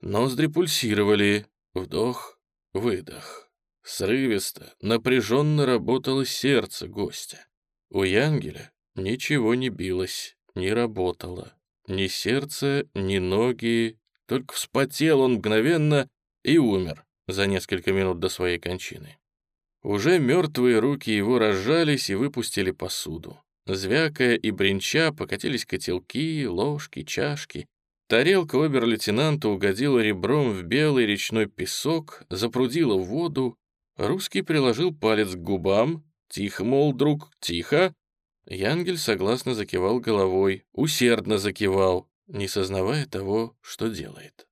Ноздри пульсировали, вдох, выдох. Срывисто, напряженно работало сердце гостя. У Янгеля ничего не билось, не работало. Ни сердце, ни ноги, только вспотел он мгновенно и умер за несколько минут до своей кончины. Уже мертвые руки его разжались и выпустили посуду. Звякая и бренча покатились котелки, ложки, чашки. Тарелка обер-лейтенанта угодила ребром в белый речной песок, запрудила воду. Русский приложил палец к губам. «Тихо, мол, друг, тихо!» Янгель согласно закивал головой, усердно закивал, не сознавая того, что делает.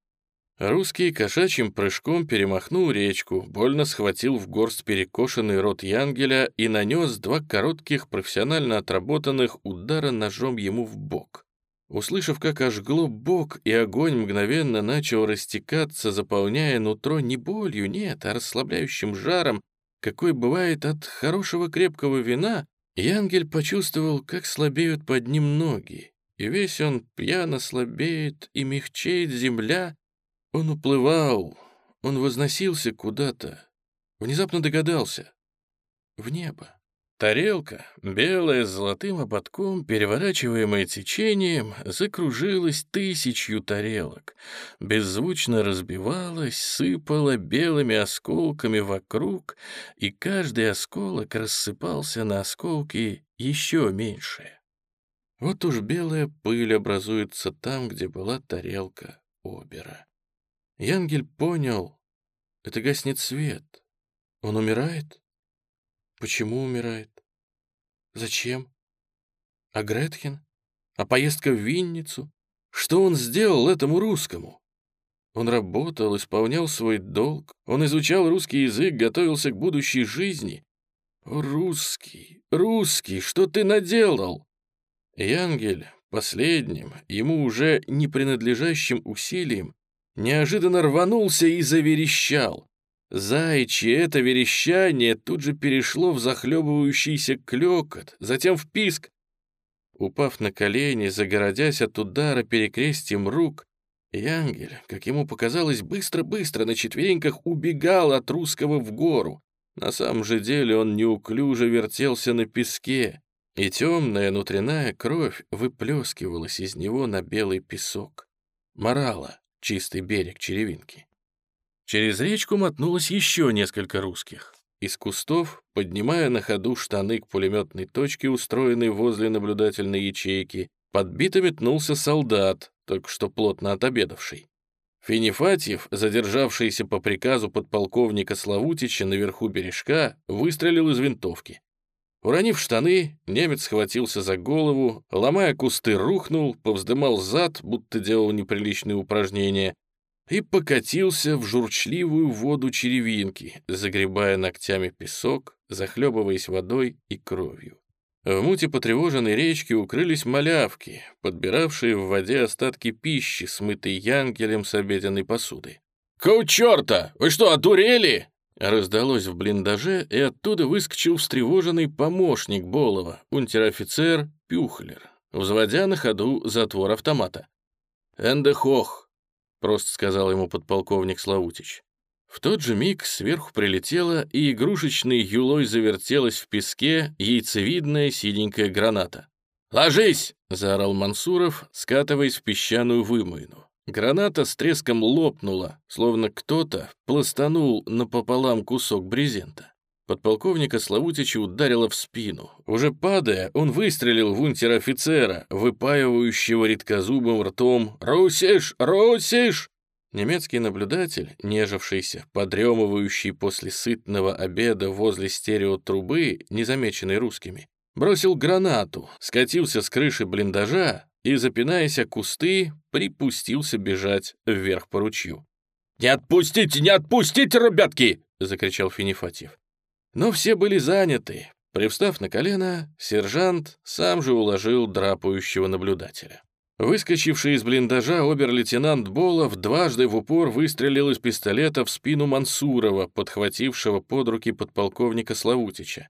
Русский кошачьим прыжком перемахнул речку, больно схватил в горсть перекошенный рот Янгеля и нанес два коротких, профессионально отработанных удара ножом ему в бок. Услышав, как ожгло бок, и огонь мгновенно начал растекаться, заполняя нутро не болью, нет, а расслабляющим жаром, какой бывает от хорошего крепкого вина, Янгель почувствовал, как слабеют под ним ноги, и весь он пьяно слабеет, и мягчеет земля. Он уплывал, он возносился куда-то, внезапно догадался — в небо. Тарелка, белая с золотым ободком, переворачиваемая течением, закружилась тысячью тарелок, беззвучно разбивалась, сыпала белыми осколками вокруг, и каждый осколок рассыпался на осколки еще меньшие. Вот уж белая пыль образуется там, где была тарелка Обера. Янгель понял, это гаснет свет. Он умирает? Почему умирает? Зачем? А Гретхен? А поездка в Винницу? Что он сделал этому русскому? Он работал, исполнял свой долг, он изучал русский язык, готовился к будущей жизни. русский, русский, что ты наделал? Янгель последним, ему уже не принадлежащим усилием, неожиданно рванулся и заверещал. Зайчье это верещание тут же перешло в захлебывающийся клёкот, затем в писк. Упав на колени, загородясь от удара перекрестием рук, Янгель, как ему показалось, быстро-быстро на четвереньках убегал от русского в гору. На самом же деле он неуклюже вертелся на песке, и темная внутренняя кровь выплескивалась из него на белый песок. Морала, чистый берег черевинки. Через речку мотнулось еще несколько русских. Из кустов, поднимая на ходу штаны к пулеметной точке, устроенной возле наблюдательной ячейки, подбито метнулся солдат, только что плотно отобедавший. Финифатьев, задержавшийся по приказу подполковника Славутича наверху бережка, выстрелил из винтовки. Уронив штаны, немец схватился за голову, ломая кусты, рухнул, повздымал зад, будто делал неприличные упражнения, и покатился в журчливую воду черевинки, загребая ногтями песок, захлебываясь водой и кровью. В муте потревоженной речки укрылись малявки, подбиравшие в воде остатки пищи, смытой янгелем с обеденной посуды. «Кау черта! Вы что, одурели?» Раздалось в блиндаже, и оттуда выскочил встревоженный помощник Болова, унтер-офицер Пюхлер, взводя на ходу затвор автомата. «Эндехох, просто сказал ему подполковник Славутич. В тот же миг сверху прилетела, и игрушечной юлой завертелась в песке яйцевидная синенькая граната. «Ложись!» — заорал Мансуров, скатываясь в песчаную вымойну. Граната с треском лопнула, словно кто-то пластанул напополам кусок брезента. Подполковника Славутича ударило в спину. Уже падая, он выстрелил в унтер-офицера, выпаивающего редкозубым ртом «Русиш! Русиш!». Немецкий наблюдатель, нежившийся, подремывающий после сытного обеда возле стереотрубы, незамеченной русскими, бросил гранату, скатился с крыши блиндажа и, запинаясь о кусты, припустился бежать вверх по ручью. «Не отпустите, не отпустите, ребятки!» — закричал Финифатьев. Но все были заняты. Привстав на колено, сержант сам же уложил драпающего наблюдателя. Выскочивший из блиндажа обер-лейтенант Болов дважды в упор выстрелил из пистолета в спину Мансурова, подхватившего под руки подполковника Славутича.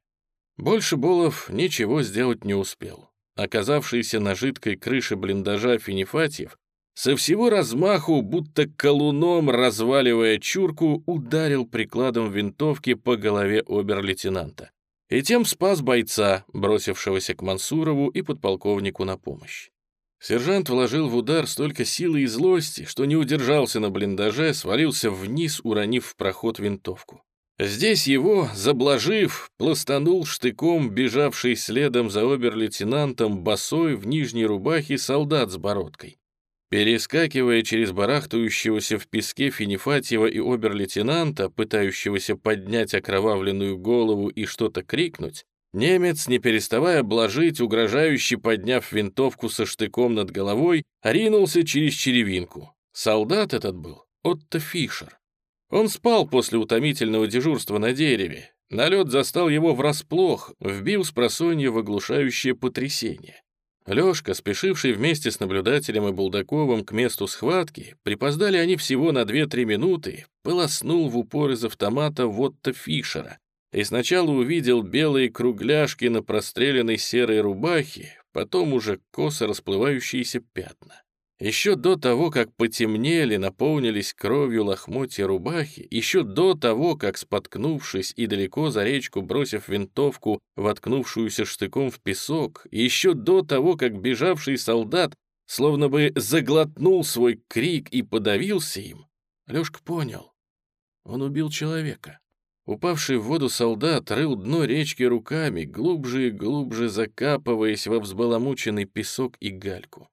Больше Болов ничего сделать не успел. Оказавшийся на жидкой крыше блиндажа Финифатьев со всего размаху, будто колуном разваливая чурку, ударил прикладом винтовки по голове обер-лейтенанта. И тем спас бойца, бросившегося к Мансурову и подполковнику на помощь. Сержант вложил в удар столько силы и злости, что не удержался на блиндаже, свалился вниз, уронив в проход винтовку. Здесь его, заблажив, пластанул штыком бежавший следом за обер-лейтенантом босой в нижней рубахе солдат с бородкой. Перескакивая через барахтающегося в песке Финифатьева и обер-лейтенанта, пытающегося поднять окровавленную голову и что-то крикнуть, Немец, не переставая блажить, угрожающе подняв винтовку со штыком над головой, ринулся через черевинку. Солдат этот был Отто Фишер. Он спал после утомительного дежурства на дереве. Налет застал его врасплох, вбил с просонья в оглушающее потрясение. Лёшка, спешивший вместе с наблюдателем и Булдаковым к месту схватки, припоздали они всего на 2-3 минуты, полоснул в упор из автомата Вотта Фишера, и сначала увидел белые кругляшки на простреленной серой рубахе, потом уже косо расплывающиеся пятна. Еще до того, как потемнели, наполнились кровью лохмотья рубахи, еще до того, как, споткнувшись и далеко за речку бросив винтовку, воткнувшуюся штыком в песок, еще до того, как бежавший солдат словно бы заглотнул свой крик и подавился им, Лёшка понял, он убил человека. Упавший в воду солдат рыл дно речки руками, глубже и глубже закапываясь во взбаламученный песок и гальку.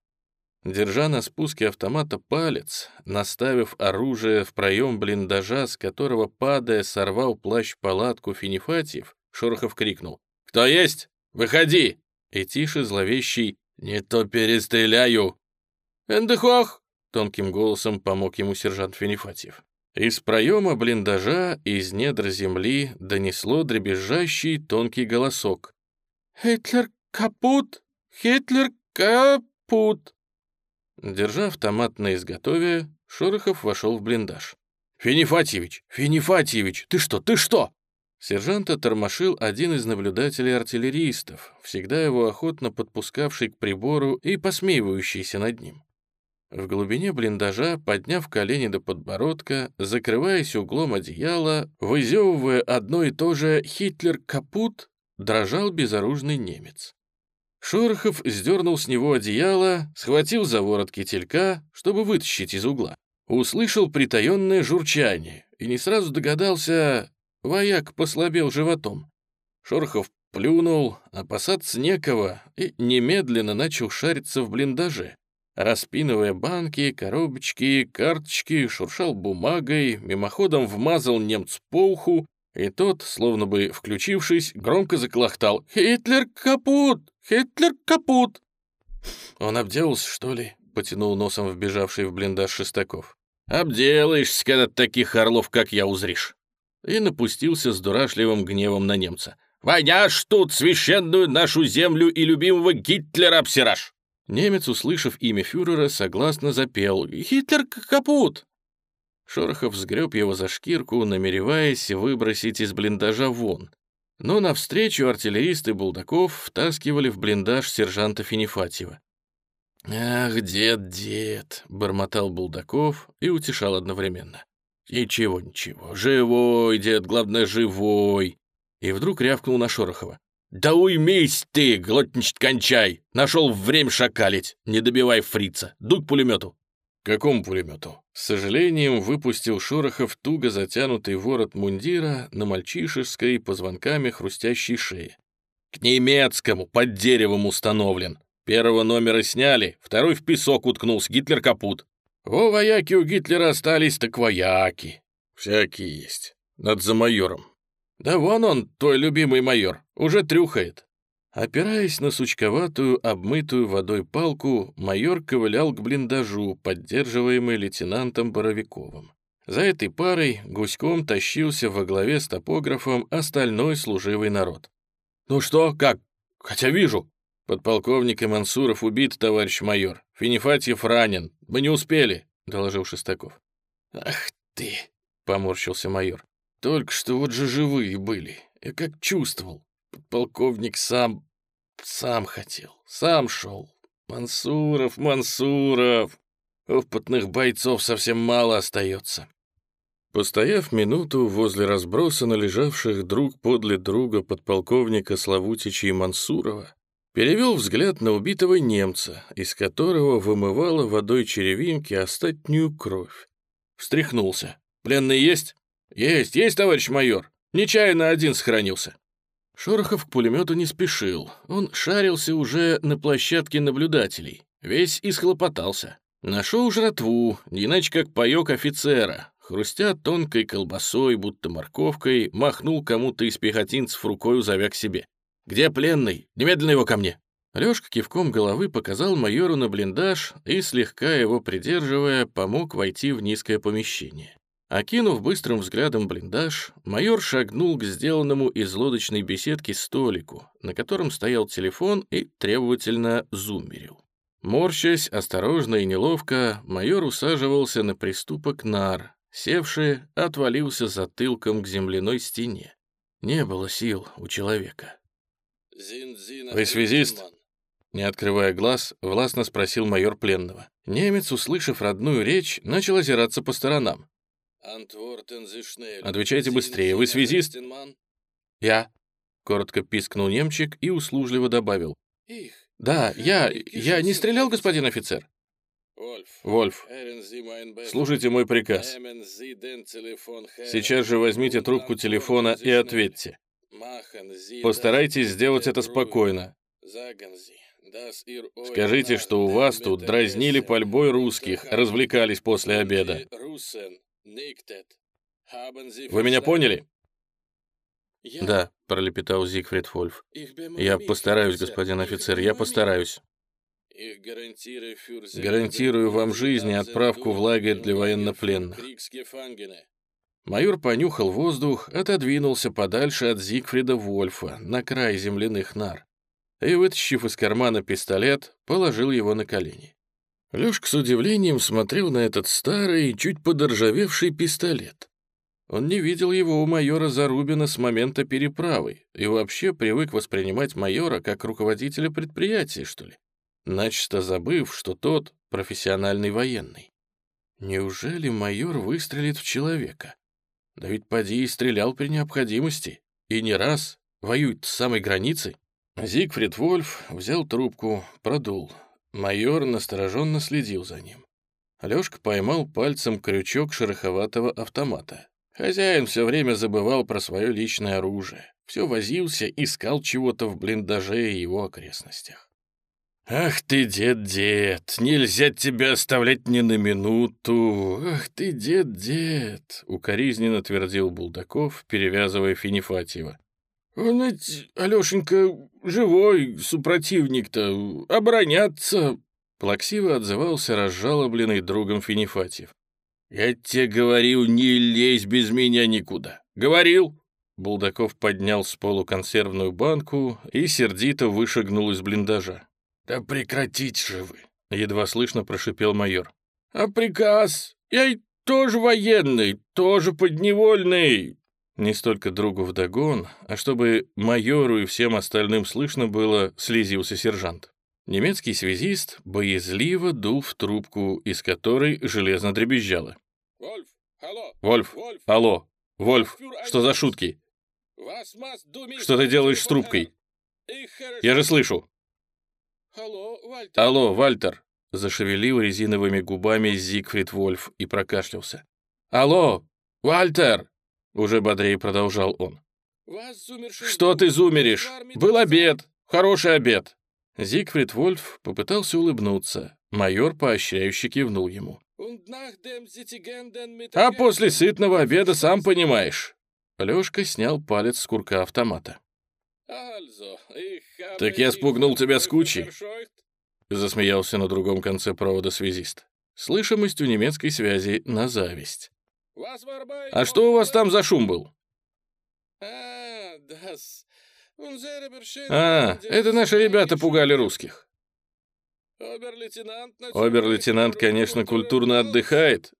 Держа на спуске автомата палец, наставив оружие в проем блиндажа, с которого, падая, сорвал плащ-палатку Финифатьев, Шорохов крикнул «Кто есть? Выходи!» И тише зловещий «Не то перестреляю!» «Хенде хох!» — тонким голосом помог ему сержант Финифатьев. Из проема блиндажа из недр земли донесло дребезжащий тонкий голосок. «Хитлер капут! Хитлер капут!» Держа автомат на изготове, Шорохов вошел в блиндаж. «Финифатьевич! Финифатьевич! Ты что, ты что?» Сержанта тормошил один из наблюдателей-артиллеристов, всегда его охотно подпускавший к прибору и посмеивающийся над ним. В глубине блиндажа, подняв колени до подбородка, закрываясь углом одеяла, вызевывая одно и то же «Хитлер капут», дрожал безоружный немец. Шорохов сдернул с него одеяло, схватил за ворот кителька, чтобы вытащить из угла. Услышал притаенное журчание и не сразу догадался, вояк послабел животом. Шорохов плюнул, опасаться некого, и немедленно начал шариться в блиндаже распинывая банки, коробочки, карточки, шуршал бумагой, мимоходом вмазал немцу по уху, и тот, словно бы включившись, громко заклохтал «Хитлер капут! Хитлер капут!» «Он обделался, что ли?» — потянул носом вбежавший в блиндаж Шестаков. «Обделаешься, когда таких орлов, как я, узришь!» И напустился с дурашливым гневом на немца. «Воняшь тут священную нашу землю и любимого Гитлера обсирашь!» Немец, услышав имя фюрера, согласно запел «Хитлер капут!». Шорохов сгреб его за шкирку, намереваясь выбросить из блиндажа вон. Но навстречу артиллеристы Булдаков втаскивали в блиндаж сержанта Финифатьева. «Ах, дед, дед!» — бормотал Булдаков и утешал одновременно. «Ничего, ничего, живой, дед, главное, живой!» И вдруг рявкнул на Шорохова. «Да уймись ты, глотничать кончай! Нашел время шакалить! Не добивай фрица! Дуй к пулемету!» «Какому пулемету?» С сожалением выпустил Шорохов туго затянутый ворот мундира на мальчишеской позвонками хрустящей шее. «К немецкому, под деревом установлен. Первого номера сняли, второй в песок уткнулся, Гитлер капут. Во вояки у Гитлера остались, так вояки. Всякие есть. Над за майором. Да вон он, твой любимый майор, уже трюхает. Опираясь на сучковатую, обмытую водой палку, майор ковылял к блиндажу, поддерживаемый лейтенантом Боровиковым. За этой парой гуськом тащился во главе с топографом остальной служивый народ. «Ну что, как? Хотя вижу!» «Подполковник Мансуров убит, товарищ майор. Финифатьев ранен. Мы не успели», — доложил Шестаков. «Ах ты!» — поморщился майор. «Только что вот же живые были. Я как чувствовал. Полковник сам... сам хотел, сам шел. Мансуров, Мансуров! Опытных бойцов совсем мало остается». Постояв минуту возле разбросанно лежавших друг подле друга подполковника Славутича и Мансурова, перевел взгляд на убитого немца, из которого вымывала водой черевинки остатнюю кровь. Встряхнулся. «Пленный есть?» «Есть, есть, товарищ майор. Нечаянно один сохранился». Шорохов к пулемету не спешил. Он шарился уже на площадке наблюдателей. Весь исхлопотался. Нашел жратву, иначе как паёк офицера. Хрустя тонкой колбасой, будто морковкой, махнул кому-то из пехотинцев рукой, зовя к себе. «Где пленный? Немедленно его ко мне!» Лёшка кивком головы показал майору на блиндаж и, слегка его придерживая, помог войти в низкое помещение. Окинув быстрым взглядом блиндаж, майор шагнул к сделанному из лодочной беседки столику, на котором стоял телефон и требовательно зумерил. Морщась, осторожно и неловко, майор усаживался на приступок нар, севший отвалился затылком к земляной стене. Не было сил у человека. «Вы связист?» Не открывая глаз, властно спросил майор пленного. Немец, услышав родную речь, начал озираться по сторонам. «Отвечайте быстрее, вы связист?» «Я», — коротко пискнул немчик и услужливо добавил. «Да, я, я не стрелял, господин офицер». «Вольф, слушайте мой приказ. Сейчас же возьмите трубку телефона и ответьте. Постарайтесь сделать это спокойно. Скажите, что у вас тут дразнили пальбой русских, развлекались после обеда. Вы меня поняли? Да, пролепетал Зигфрид Вольф. Я постараюсь, господин офицер, я постараюсь. Гарантирую вам жизнь и отправку в лагерь для военнопленных. Майор понюхал воздух, отодвинулся подальше от Зигфрида Вольфа на край земляных нар и, вытащив из кармана пистолет, положил его на колени. Лёшка с удивлением смотрел на этот старый, чуть подоржавевший пистолет. Он не видел его у майора Зарубина с момента переправы и вообще привык воспринимать майора как руководителя предприятия, что ли, начисто забыв, что тот профессиональный военный. Неужели майор выстрелит в человека? Да ведь поди и стрелял при необходимости. И не раз воюет с самой границы. Зигфрид Вольф взял трубку, продул. Майор настороженно следил за ним. Лёшка поймал пальцем крючок шероховатого автомата. Хозяин все время забывал про свое личное оружие. Все возился, искал чего-то в блиндаже и его окрестностях. «Ах ты, дед, дед, нельзя тебя оставлять ни на минуту! Ах ты, дед, дед!» — укоризненно твердил Булдаков, перевязывая Финифатьева. «Он ведь, Алешенька, живой, супротивник-то, обороняться!» Плаксиво отзывался разжалобленный другом Финифатьев. «Я тебе говорил, не лезь без меня никуда. Говорил!» Булдаков поднял с полу консервную банку и сердито вышагнул из блиндажа. «Да прекратить же вы!» — едва слышно прошипел майор. «А приказ? Я и тоже военный, тоже подневольный. Не столько другу вдогон, а чтобы майору и всем остальным слышно было, слезился сержант. Немецкий связист боязливо дул в трубку, из которой железно дребезжало. «Вольф, алло! Вольф, алло! Вольф, что за шутки? Что ты делаешь с трубкой? Я же слышу!» «Алло, Вальтер!» «Алло, Вальтер!» Зашевелил резиновыми губами Зигфрид Вольф и прокашлялся. «Алло, Вальтер!» Уже бодрее продолжал он. «Что ты зумеришь? Был обед, хороший обед!» Зигфрид Вольф попытался улыбнуться. Майор поощряюще кивнул ему. «А после сытного обеда сам понимаешь». Лёшка снял палец с курка автомата. «Так я спугнул тебя с кучи?» Засмеялся на другом конце провода связист. Слышимость у немецкой связи на зависть. А что у вас там за шум был? А, это наши ребята пугали русских. Обер-лейтенант, конечно, культурно отдыхает.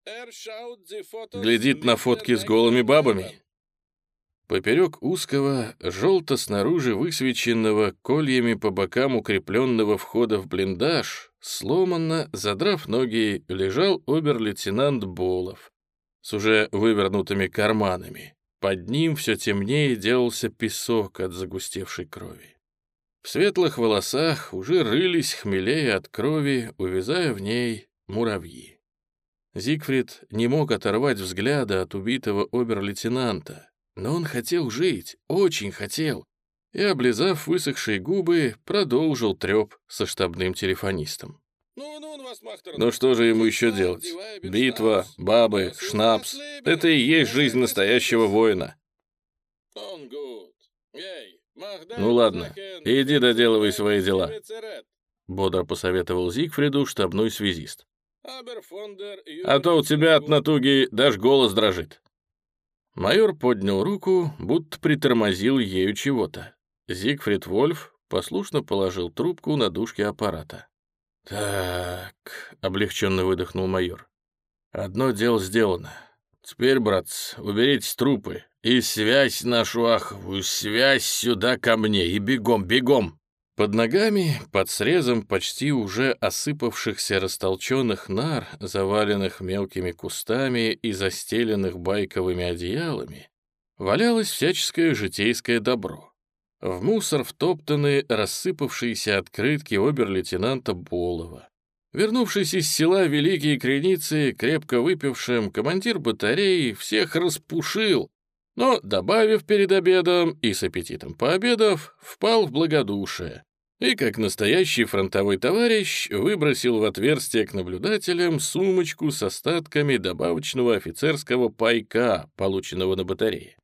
Глядит на фотки с голыми бабами. Поперек узкого, желто снаружи высвеченного, кольями по бокам укрепленного входа в блиндаж, сломанно, задрав ноги, лежал обер-лейтенант Болов с уже вывернутыми карманами. Под ним все темнее делался песок от загустевшей крови. В светлых волосах уже рылись, хмелея от крови, увязая в ней муравьи. Зигфрид не мог оторвать взгляда от убитого обер-лейтенанта, но он хотел жить, очень хотел, и, облизав высохшие губы, продолжил треп со штабным телефонистом. Ну что же ему еще делать? Битва, бабы, шнапс — это и есть жизнь настоящего воина. «Ну ладно, иди доделывай свои дела», — бодро посоветовал Зигфриду штабной связист. «А то у тебя от натуги даже голос дрожит». Майор поднял руку, будто притормозил ею чего-то. Зигфрид Вольф послушно положил трубку на дужке аппарата. «Так», — облегченно выдохнул майор. «Одно дело сделано. Теперь, братцы, уберите трупы и связь нашу аховую, связь сюда ко мне, и бегом, бегом!» Под ногами, под срезом почти уже осыпавшихся растолченных нар, заваленных мелкими кустами и застеленных байковыми одеялами, валялось всяческое житейское добро. В мусор втоптаны рассыпавшиеся открытки обер-лейтенанта Болова. Вернувшись из села Великие Креницы, крепко выпившим, командир батареи всех распушил, но, добавив перед обедом и с аппетитом пообедав, впал в благодушие и, как настоящий фронтовой товарищ, выбросил в отверстие к наблюдателям сумочку с остатками добавочного офицерского пайка, полученного на батарее.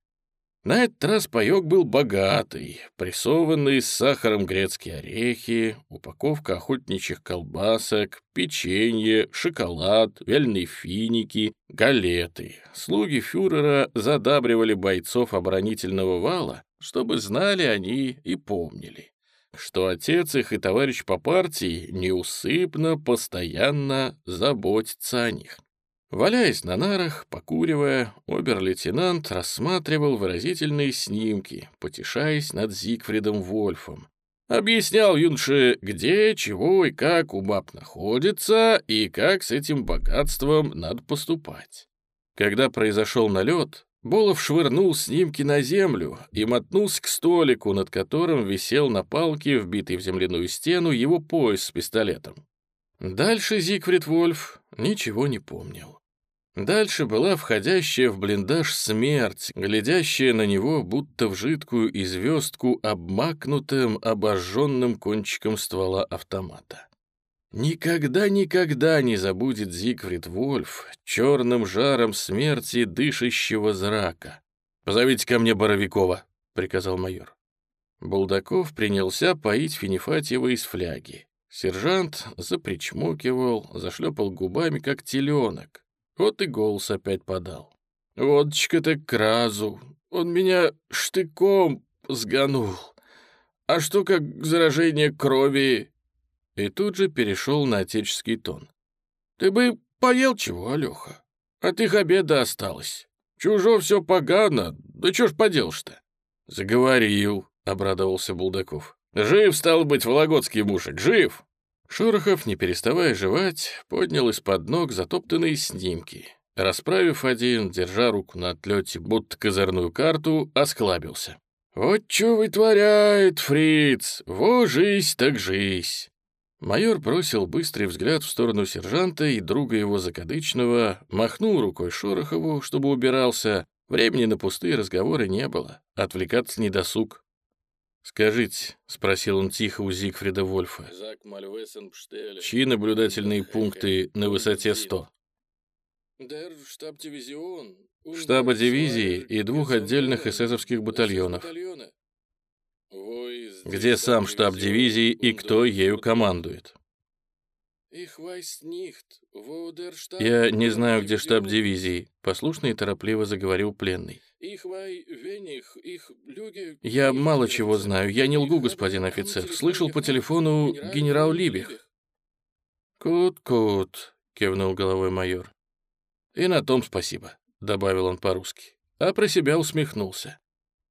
На этот раз паёк был богатый, прессованные с сахаром грецкие орехи, упаковка охотничьих колбасок, печенье, шоколад, вяленые финики, галеты. Слуги фюрера задабривали бойцов оборонительного вала, чтобы знали они и помнили, что отец их и товарищ по партии неусыпно, постоянно заботится о них. Валяясь на нарах, покуривая, обер-лейтенант рассматривал выразительные снимки, потешаясь над Зигфридом Вольфом. Объяснял юноше, где, чего и как у баб находится, и как с этим богатством надо поступать. Когда произошел налет, Болов швырнул снимки на землю и мотнулся к столику, над которым висел на палке, вбитый в земляную стену, его пояс с пистолетом. Дальше Зигфрид Вольф ничего не помнил. Дальше была входящая в блиндаж смерть, глядящая на него, будто в жидкую известку, обмакнутым, обожженным кончиком ствола автомата. Никогда-никогда не забудет Зигфрид Вольф черным жаром смерти дышащего зрака. «Позовите ко мне Боровикова», — приказал майор. Булдаков принялся поить Финифатьева из фляги. Сержант запричмокивал, зашлепал губами, как теленок. Вот и голос опять подал. «Водочка-то к разу. Он меня штыком сганул. А что как заражение крови?» И тут же перешел на отеческий тон. «Ты бы поел чего, Алёха? От их обеда осталось. Чужо все погано, да чё ж поделаешь-то?» «Заговорил», — обрадовался Булдаков. «Жив, стал быть, вологодский мушек, жив!» Шорохов, не переставая жевать, поднял из-под ног затоптанные снимки. Расправив один, держа руку на отлете, будто козырную карту, осклабился. «Вот что вытворяет, фриц! Во, жизнь так жизнь!» Майор бросил быстрый взгляд в сторону сержанта и друга его закадычного, махнул рукой Шорохову, чтобы убирался. Времени на пустые разговоры не было, отвлекаться не досуг. «Скажите», — спросил он тихо у Зигфрида Вольфа, «чьи наблюдательные пункты на высоте 100?» «Штаба дивизии и двух отдельных эсэсовских батальонов». «Где сам штаб дивизии и кто ею командует?» «Я не знаю, где штаб дивизии», — послушно и торопливо заговорил пленный. «Я мало чего знаю. Я не лгу, господин офицер. Слышал по телефону генерал Либих». «Кут-кут», — кивнул головой майор. «И на том спасибо», — добавил он по-русски, а про себя усмехнулся.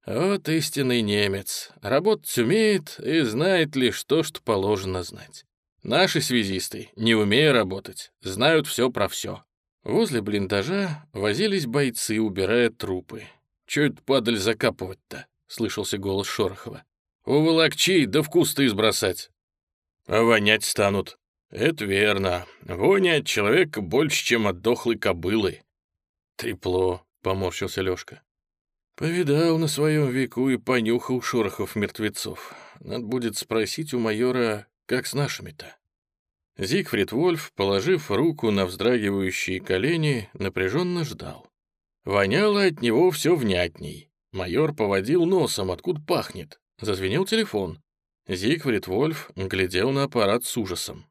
«Вот истинный немец. Работать умеет и знает лишь то, что положено знать. Наши связисты, не умея работать, знают все про все. Возле блиндажа возились бойцы, убирая трупы. «Чё это падаль закапывать-то?» — слышался голос Шорохова. «Уволокчи, да в кусты сбросать». «А вонять станут». «Это верно. Воня от человека больше, чем от дохлой кобылы». «Трепло», — поморщился Лёшка. «Повидал на своем веку и понюхал Шорохов мертвецов. Надо будет спросить у майора, как с нашими-то». Зигфрид Вольф, положив руку на вздрагивающие колени, напряженно ждал. Воняло от него все внятней. Майор поводил носом, откуда пахнет. Зазвенел телефон. Зигфрид Вольф глядел на аппарат с ужасом.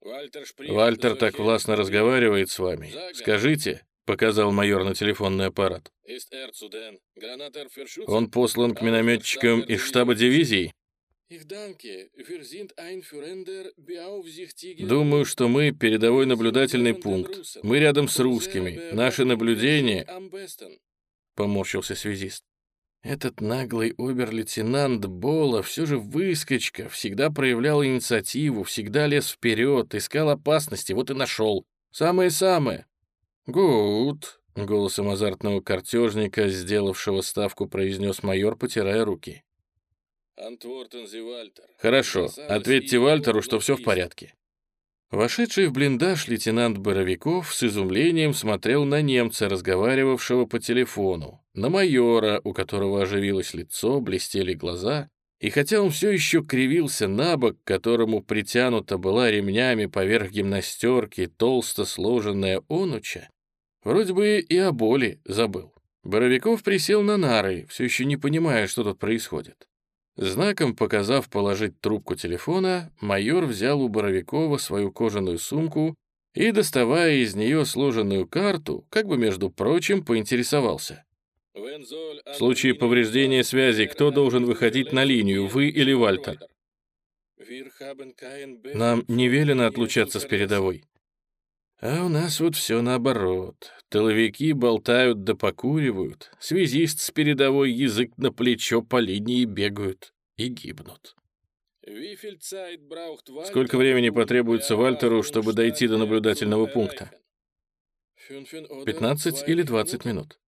«Вальтер, Вальтер так властно разговаривает с вами. Скажите», — показал майор на телефонный аппарат. «Он послан к минометчикам из штаба дивизии?» Думаю, что мы передовой наблюдательный пункт. Мы рядом с русскими. Наши наблюдения... Поморщился связист. Этот наглый обер-лейтенант Бола все же выскочка, всегда проявлял инициативу, всегда лез вперед, искал опасности, вот и нашел. Самое-самое. «Гуд», — голосом азартного картежника, сделавшего ставку, произнес майор, потирая руки. «Хорошо, ответьте Вальтеру, что все в порядке». Вошедший в блиндаж лейтенант Боровиков с изумлением смотрел на немца, разговаривавшего по телефону, на майора, у которого оживилось лицо, блестели глаза, и хотя он все еще кривился на бок, которому притянута была ремнями поверх гимнастерки толсто сложенная онуча, вроде бы и о боли забыл. Боровиков присел на нары, все еще не понимая, что тут происходит. Знаком показав положить трубку телефона, майор взял у Боровикова свою кожаную сумку и, доставая из нее сложенную карту, как бы, между прочим, поинтересовался. «В случае повреждения связи кто должен выходить на линию, вы или Вальтер?» «Нам не велено отлучаться с передовой». «А у нас вот все наоборот. Тыловики болтают да покуривают, связист с передовой язык на плечо по линии бегают и гибнут. Сколько времени потребуется Вальтеру, чтобы дойти до наблюдательного пункта? 15 или 20 минут.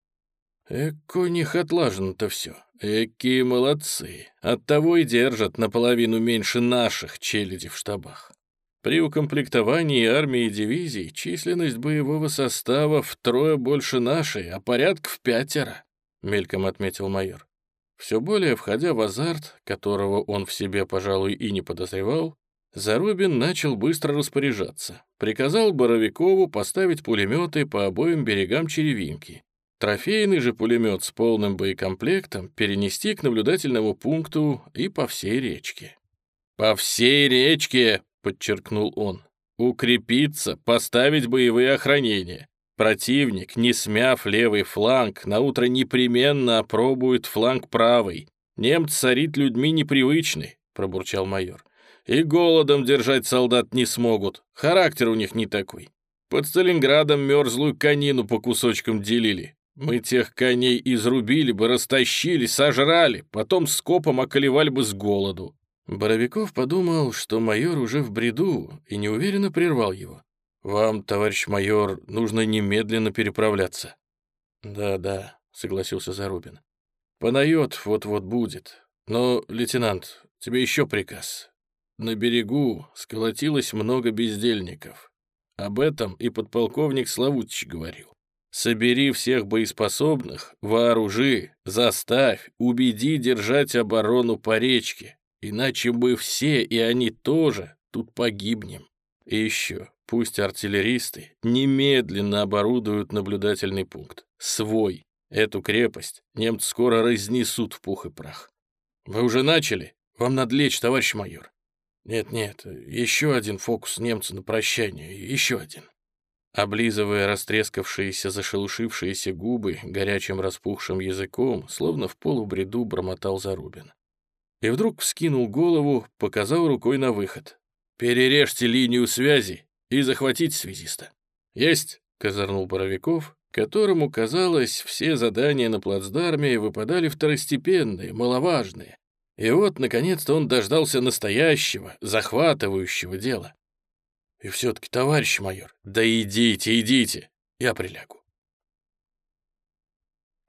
Эко у них отлажено-то все. Экие молодцы. Оттого и держат наполовину меньше наших челяди в штабах. При укомплектовании армии и дивизий численность боевого состава втрое больше нашей, а порядков пятеро, — мельком отметил майор. Все более входя в азарт, которого он в себе, пожалуй, и не подозревал, Зарубин начал быстро распоряжаться. Приказал Боровикову поставить пулеметы по обоим берегам Черевинки. Трофейный же пулемет с полным боекомплектом перенести к наблюдательному пункту и по всей речке. «По всей речке!» — подчеркнул он. «Укрепиться, поставить боевые охранения. Противник, не смяв левый фланг, на утро непременно опробует фланг правый. Немцы царит людьми непривычны», — пробурчал майор. «И голодом держать солдат не смогут. Характер у них не такой. Под Сталинградом мерзлую конину по кусочкам делили. Мы тех коней изрубили бы, растащили, сожрали, потом скопом околевали бы с голоду. Боровиков подумал, что майор уже в бреду, и неуверенно прервал его. «Вам, товарищ майор, нужно немедленно переправляться». «Да-да», — согласился Зарубин. «Панайот вот-вот будет. Но, лейтенант, тебе еще приказ. На берегу сколотилось много бездельников. Об этом и подполковник Славутич говорил. Собери всех боеспособных, вооружи, заставь, убеди держать оборону по речке, Иначе мы все, и они тоже, тут погибнем. И еще, пусть артиллеристы немедленно оборудуют наблюдательный пункт. Свой. Эту крепость немцы скоро разнесут в пух и прах. Вы уже начали? Вам надо лечь, товарищ майор. Нет-нет, еще один фокус немца на прощание, еще один. Облизывая растрескавшиеся, зашелушившиеся губы горячим распухшим языком, словно в полубреду бормотал Зарубин и вдруг вскинул голову, показал рукой на выход. «Перережьте линию связи и захватить связиста». «Есть», — козырнул Боровиков, которому, казалось, все задания на плацдарме выпадали второстепенные, маловажные. И вот, наконец-то, он дождался настоящего, захватывающего дела. И все-таки, товарищ майор, да идите, идите, я прилягу.